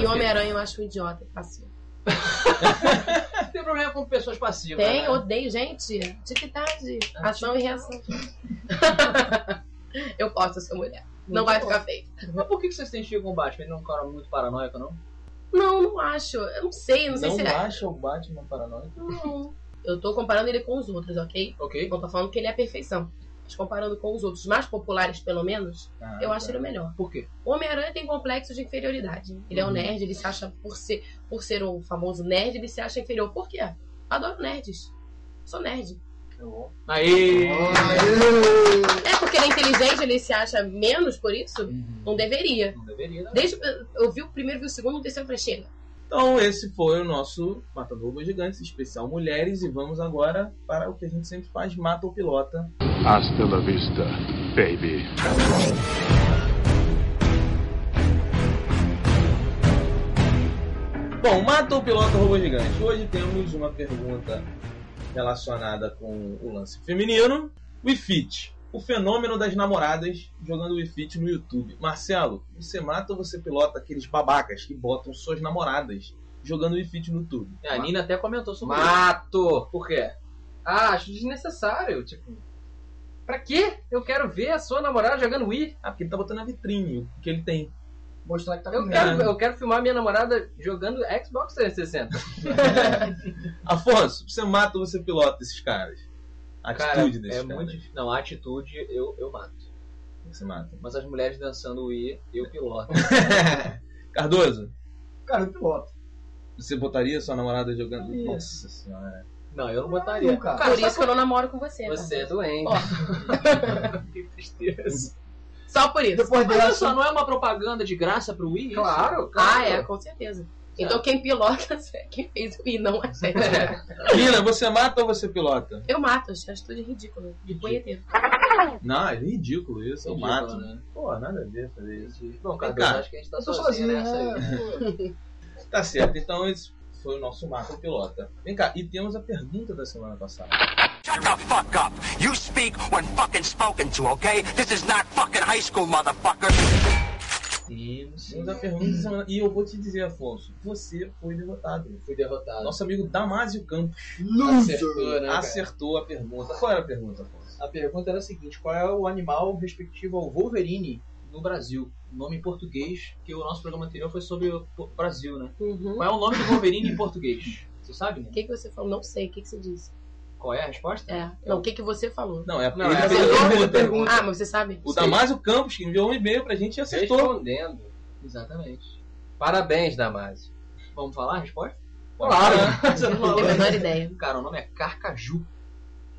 E o Homem-Aranha eu acho um idiota, passivo. Tem problema com pessoas passivas. Tem, né? odeio, gente. Atividade, ação e reação. eu posso ser mulher. Não vai ficar feio. Mas por que que vocês têm chego com o Batman? Ele não é um cara muito paranoico, não? Não, não acho. Eu não sei, não sei Não se é. acha o Batman paranoico? Não. Eu tô comparando ele com os outros, ok? Ok. Não tô falando que ele é a perfeição. Mas comparando com os outros mais populares, pelo menos, Ah, eu tá. acho ele o melhor. Por quê? O Homem-Aranha tem complexo de inferioridade. Ele é um Uhum. nerd, ele se acha, por ser, por ser o famoso nerd, ele se acha inferior. Por quê? Adoro nerds. Sou nerd. Aí! É porque ele é inteligente, ele se acha menos por isso? Uhum. Não deveria. Não deveria, né? Desde eu vi o primeiro, vi o segundo, o terceiro, eu falei, chega. Então, esse foi o nosso Matando Robôs Gigantes, especial Mulheres, e vamos agora para o que a gente sempre faz, Mata ou Pilota. Hasta la vista, baby. Bom, Mata ou Pilota Robô Gigante. Hoje temos uma pergunta relacionada com o lance feminino. Wii Fit, o fenômeno das namoradas jogando Wii Fit no YouTube. Marcelo, você mata ou você pilota aqueles babacas que botam suas namoradas jogando Wii Fit no YouTube? A Nina até comentou sobre isso. Mato! Por quê? Ah, acho desnecessário. Tipo, pra quê? Eu quero ver a sua namorada jogando Wii. Ah, porque ele tá botando na vitrine o que ele tem. Mostrar que tá Eu quero, eu quero filmar minha namorada jogando Xbox 360. Afonso, você mata ou você pilota esses caras? A Cara, atitude desses é caras. muito difícil. Não, a atitude eu, eu mato. Você mata. Mas as mulheres dançando o Wii, eu piloto. Cardoso, Cara, eu piloto. você botaria sua namorada jogando? Isso. Nossa senhora. Não, eu não botaria. Não, cara. Cara, Por isso que eu não namoro com você. Você é tá? doente. Ó, que tristeza. só por isso. Depois Mas olha dessa. só, não é uma propaganda de graça pro Wii? Claro, claro. Ah, é, com certeza. Então quem pilota é quem fez o I, não a gente. Lina, você mata ou você pilota? Eu mato, acho atitude ridícula. De punheteiro. Não, é ridículo isso. Eu mato. né? Pô, nada a ver fazer isso. Bom, cara, eu acho que a gente tá sozinho, sozinho, nessa né? aí. Pô. Tá certo, então esse foi o nosso mata ou pilota. Vem cá, e temos a pergunta da semana passada. Shut the fuck up. You speak when fucking spoken to, okay? This is not fucking high school, motherfucker. Temos. Temos a pergunta da semana. E eu vou te dizer, Afonso, você foi derrotado. Fui derrotado. Nosso amigo Damásio Campos Acertou, né, acertou a pergunta. Qual era a pergunta, Afonso? A pergunta era a seguinte: qual é o animal respectivo ao Wolverine no Brasil. O nome em português, que o nosso programa anterior foi sobre o Brasil, né? Uhum. Qual é o nome do Wolverine em português? Você sabe, né? O que, que você falou? Não sei. O que, que você disse? Qual é a resposta? É. Não, o que, que você falou? Não, é Não, ele é a a pergunta. pergunta. Ah, mas você sabe? O Damásio Campos, que enviou um e-mail pra gente e acertou. Respondendo. Exatamente. Parabéns, Damásio. Vamos falar a resposta? Claro. Você não Não falou. a menor ideia. Cara, o nome é Carcaju.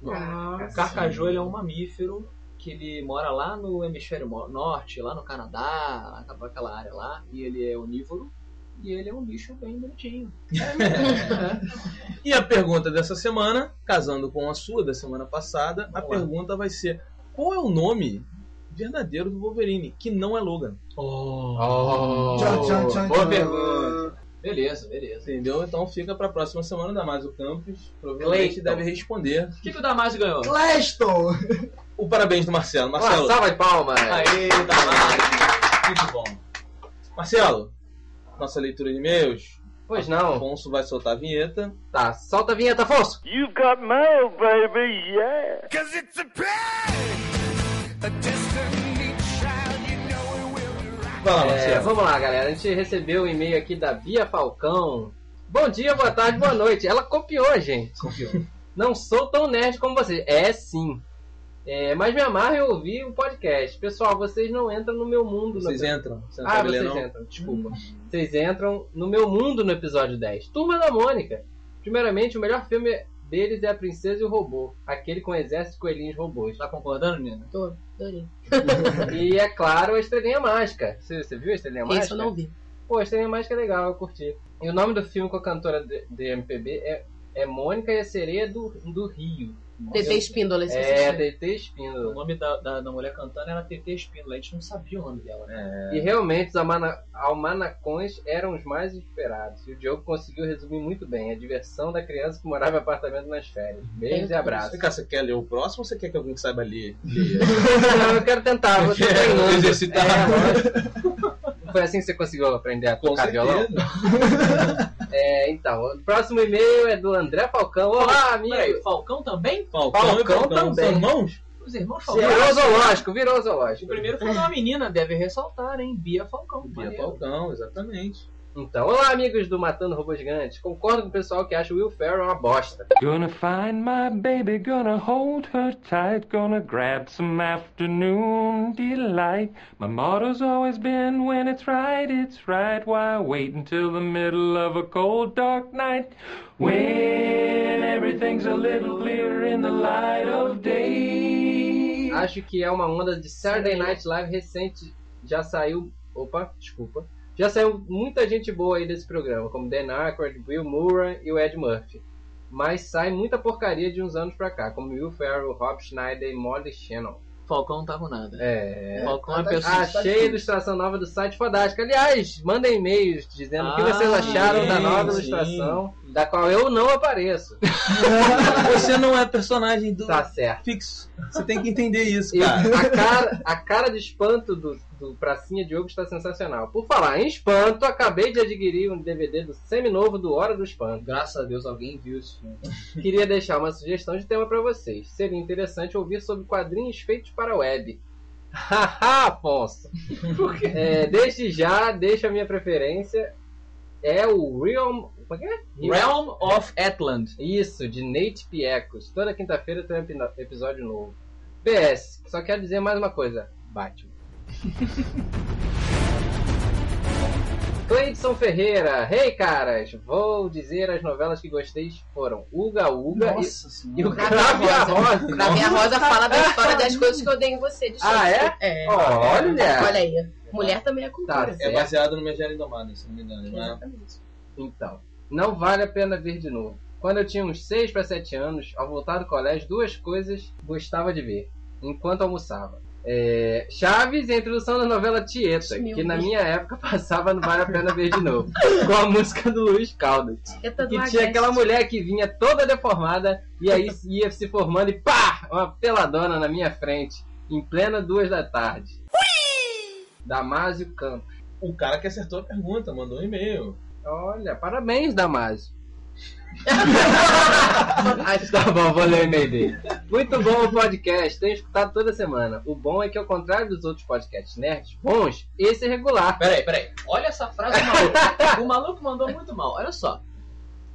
O Nossa. carcaju ele é um mamífero que ele mora lá no hemisfério norte, lá no Canadá, lá aquela área lá, e ele é onívoro e ele é um bicho bem bonitinho. E a pergunta dessa semana, casando com a sua da semana passada, a pergunta vai ser: qual é o nome verdadeiro do Wolverine, que não é Logan? Oh. Tchan, tchan, tchan, Boa tchan. pergunta. Beleza, beleza. Entendeu? Então fica pra próxima semana da Mais o Campos. Provavelmente Clayton. deve responder. O que, que o Damasio ganhou? Claston! O parabéns do Marcelo. Uma Marcelo, salva de palmas. Aê, Damasio. muito bom. Marcelo, nossa leitura de e-mails. Pois não. Afonso vai soltar a vinheta. Tá, solta a vinheta, Afonso. You've got mail, baby, yeah. Cause it's a pain, a destiny child, you know it will be right. Vai lá, É, vamos lá, galera. A gente recebeu um e-mail aqui da Bia Falcão. Bom dia, boa tarde, boa noite. Ela copiou, gente. Confiou. Não sou tão nerd como vocês. É sim. É, mas me amarra em ouvir o podcast. Pessoal, vocês não entram no meu mundo. Vocês no... entram. Você não Ah, vocês não? entram, desculpa. Vocês entram no meu mundo no episódio 10. Turma da Mônica. Primeiramente, o melhor filme deles é A Princesa e o Robô. Aquele com exército de coelhinhos robôs. Tá concordando, Nina? Tô, adorei. E é claro, a Estrelinha Mágica. Você, você viu a Estrelinha Mágica? Isso eu não vi. Pô, a Estrelinha Mágica é legal, eu curti. E o nome do filme com a cantora de, de MPB é, é Mônica e a Sereia do, do Rio. TT Espíndola, esse É, TT O Espíndola. nome da, da, da mulher cantando era TT Espíndola. A gente não sabia o nome dela, né? E realmente os amana- almanacões eram os mais esperados. E o Diogo conseguiu resumir muito bem. A diversão da criança que morava em apartamento nas férias. Beijos e abraços. Vem cá, você quer ler o próximo ou você quer que alguém saiba ler? Não, eu quero tentar, você Quer exercitar. É. Foi assim que você conseguiu aprender a Com tocar violão? É, então, o próximo e-mail é do André Falcão. Olá, amigo! Peraí, Falcão também? Falcão, Falcão Falcão também. são irmãos? Os irmãos Falcão. Virou zoológico, virou O zoológico. primeiro foi uma menina, deve ressaltar, hein? Bia Falcão. Bia Maneiro. Falcão, exatamente. Então, olá, amigos do Matando Robôs Gigantes. Concordo com o pessoal que acha o Will Ferrell uma bosta. Gonna find my baby, gonna hold her tight, gonna grab some afternoon delight. My motto's always been when it's right, it's right. Why wait until the middle of a cold, dark night? When everything's a little clearer in the light of day. Acho que é uma onda de Saturday Night Live recente. Já saiu. Opa, desculpa. Já saiu muita gente boa aí desse programa, como Dan Aykroyd, Bill Murray e o Ed Murphy. Mas sai muita porcaria de uns anos pra cá, como Will Ferrell, Rob Schneider e Molly Shannon. Falcão não tá com nada. É. Falcão é tá pessoa. difícil. Achei a ilustração nova do site fodástica. Aliás, mandem e-mails dizendo o que Ah, vocês acharam sim, da nova sim. ilustração, da qual eu não apareço. Você não é personagem do Tá certo. fixo. Você tem que entender isso, cara. a, cara, a cara de espanto do, do Pracinha Diogo está sensacional. Por falar em espanto, acabei de adquirir um DVD do seminovo do Hora do Espanto. Graças a Deus alguém viu esse filme. Queria deixar uma sugestão de tema para vocês. Seria interessante ouvir sobre quadrinhos feitos para a web. Haha, Afonso! É, desde já, deixa a minha preferência. É o Realm. Como é que é? Realm of Atland. Isso, de Nate Piecos. Toda quinta-feira tem um epi- episódio novo. PS, só quero dizer mais uma coisa. Batman. Cleidson Ferreira. Hey, caras. Vou dizer as novelas que gostei foram Uga Uga Nossa e, e o Crave a Rosa. Minha rosa fala da história das coisas que eu dei em você. De Ah, é? É. Olha! Olha aí. Mulher também é cultura. Tá É baseado no Megera Indomada, se não me engano, não é? Exatamente. Então, não vale a pena ver de novo. Quando eu tinha uns 6 para 7 anos, ao voltar do colégio, duas coisas gostava de ver, enquanto almoçava. É, Chaves e a introdução da novela Tieta, Meu que na minha época passava no Vale a Pena Ver de Novo, com a música do Luiz Caldas. Tieta do Que tinha Agreste. aquela mulher que vinha toda deformada e aí ia se formando e pá! Uma peladona na minha frente, em plena duas da tarde. Damásio Campos. O cara que acertou a pergunta, mandou um e-mail. Olha, parabéns, Damásio. Ah, tá bom, vou ler o e-mail dele. Muito bom o podcast, tenho escutado toda semana. O bom é que, ao contrário dos outros podcasts nerds bons, esse é regular. Peraí, peraí. Olha essa frase do maluco. O maluco mandou muito mal. Olha só.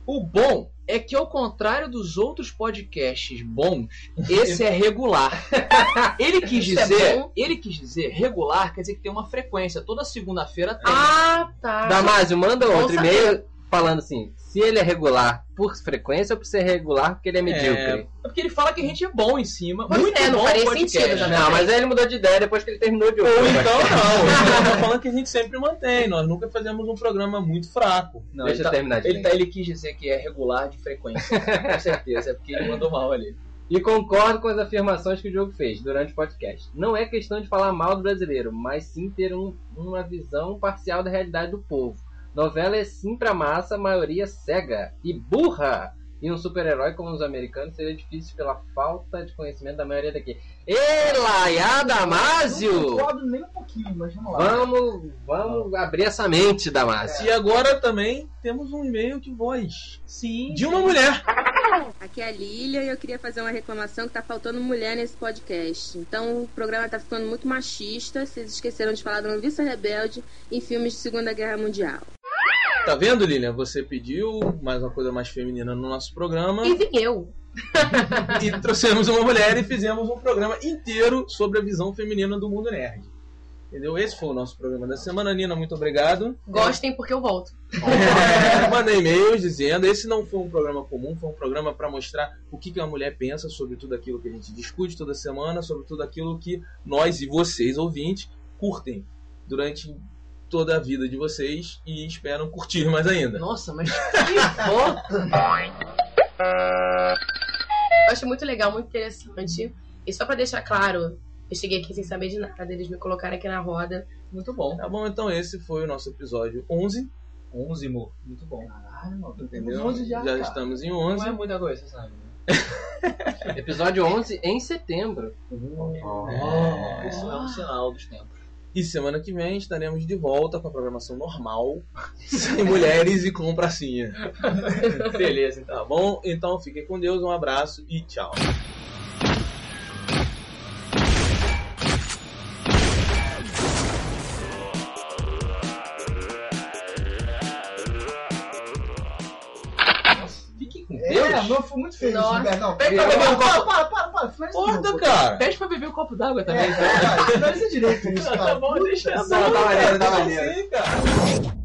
O bom é que, ao contrário dos outros podcasts bons, esse é regular. Ele quis Isso é dizer, bom? ele quis dizer regular, quer dizer que tem uma frequência. Toda segunda-feira tem. Ah, tá. Damásio, manda outro e-mail falando assim: se ele é regular por frequência ou por ser regular porque ele é medíocre. É porque ele fala que a gente é bom em cima. Pois muito é, não bom faria podcast. sentido, já. Não, mas aí ele mudou de ideia depois que ele terminou de ouvir. Ou então não. Eu tô falando que a gente sempre mantém. Nós nunca fazemos um programa muito fraco. Não, Deixa ele, eu tá- terminar de ele, tá- ele quis dizer que é regular de frequência. Com certeza, é porque ele mandou mal ali. E concordo com as afirmações que o Diogo fez durante o podcast. Não é questão de falar mal do brasileiro, mas sim ter um- uma visão parcial da realidade do povo. Novela é sim pra massa, maioria cega e burra. E um super-herói como os americanos seria difícil pela falta de conhecimento da maioria daqui. Elaiá Não Damásio! concordo nem um pouquinho, mas vamos lá. Vamos, vamos abrir essa mente, Damásio. E agora também temos um e-mail de voz. Sim. De uma mulher. Aqui é a Lilia e eu queria fazer uma reclamação que tá faltando mulher nesse podcast. Então o programa tá ficando muito machista. Vocês esqueceram de falar da Noviça Rebelde em filmes de Segunda Guerra Mundial. Tá vendo, Lilian? Você pediu mais uma coisa mais feminina no nosso programa. E vim eu. e trouxemos uma mulher e fizemos um programa inteiro sobre a visão feminina do mundo nerd. Entendeu? Esse foi o nosso programa da semana. Nina, muito obrigado. Gostem porque eu volto. É, mandei e-mails dizendo esse não foi um programa comum, foi um programa para mostrar o que, que a mulher pensa sobre tudo aquilo que a gente discute toda semana, sobre tudo aquilo que nós e vocês, ouvintes, curtem durante toda a vida de vocês e esperam curtir mais ainda. Nossa, mas que foda! Eu acho muito legal, muito interessante. E só pra deixar claro, eu cheguei aqui sem saber de nada, eles me colocaram aqui na roda. Muito bom. Tá bom, então esse foi o nosso episódio 11, Onzimo. Muito bom. Caralho, entendeu? Temos 11 já, cara. estamos em Não 11. é muita coisa, sabe? Episódio 11 em setembro. É. Isso é um sinal dos tempos. E semana que vem estaremos de volta com a programação normal, sem mulheres e com pracinha. Beleza, então. Tá bom? Então fiquem com Deus, um abraço e tchau. Fique com É, Deus. não, foi muito isso, Nossa. Não, para, para, para, Porta, novo. cara! Pede pra beber um copo d'água É, também. vai, vai, finaliza direito isso, cara. Tá bom, deixa. Não, tá maneiro, tá maneiro. assim, cara.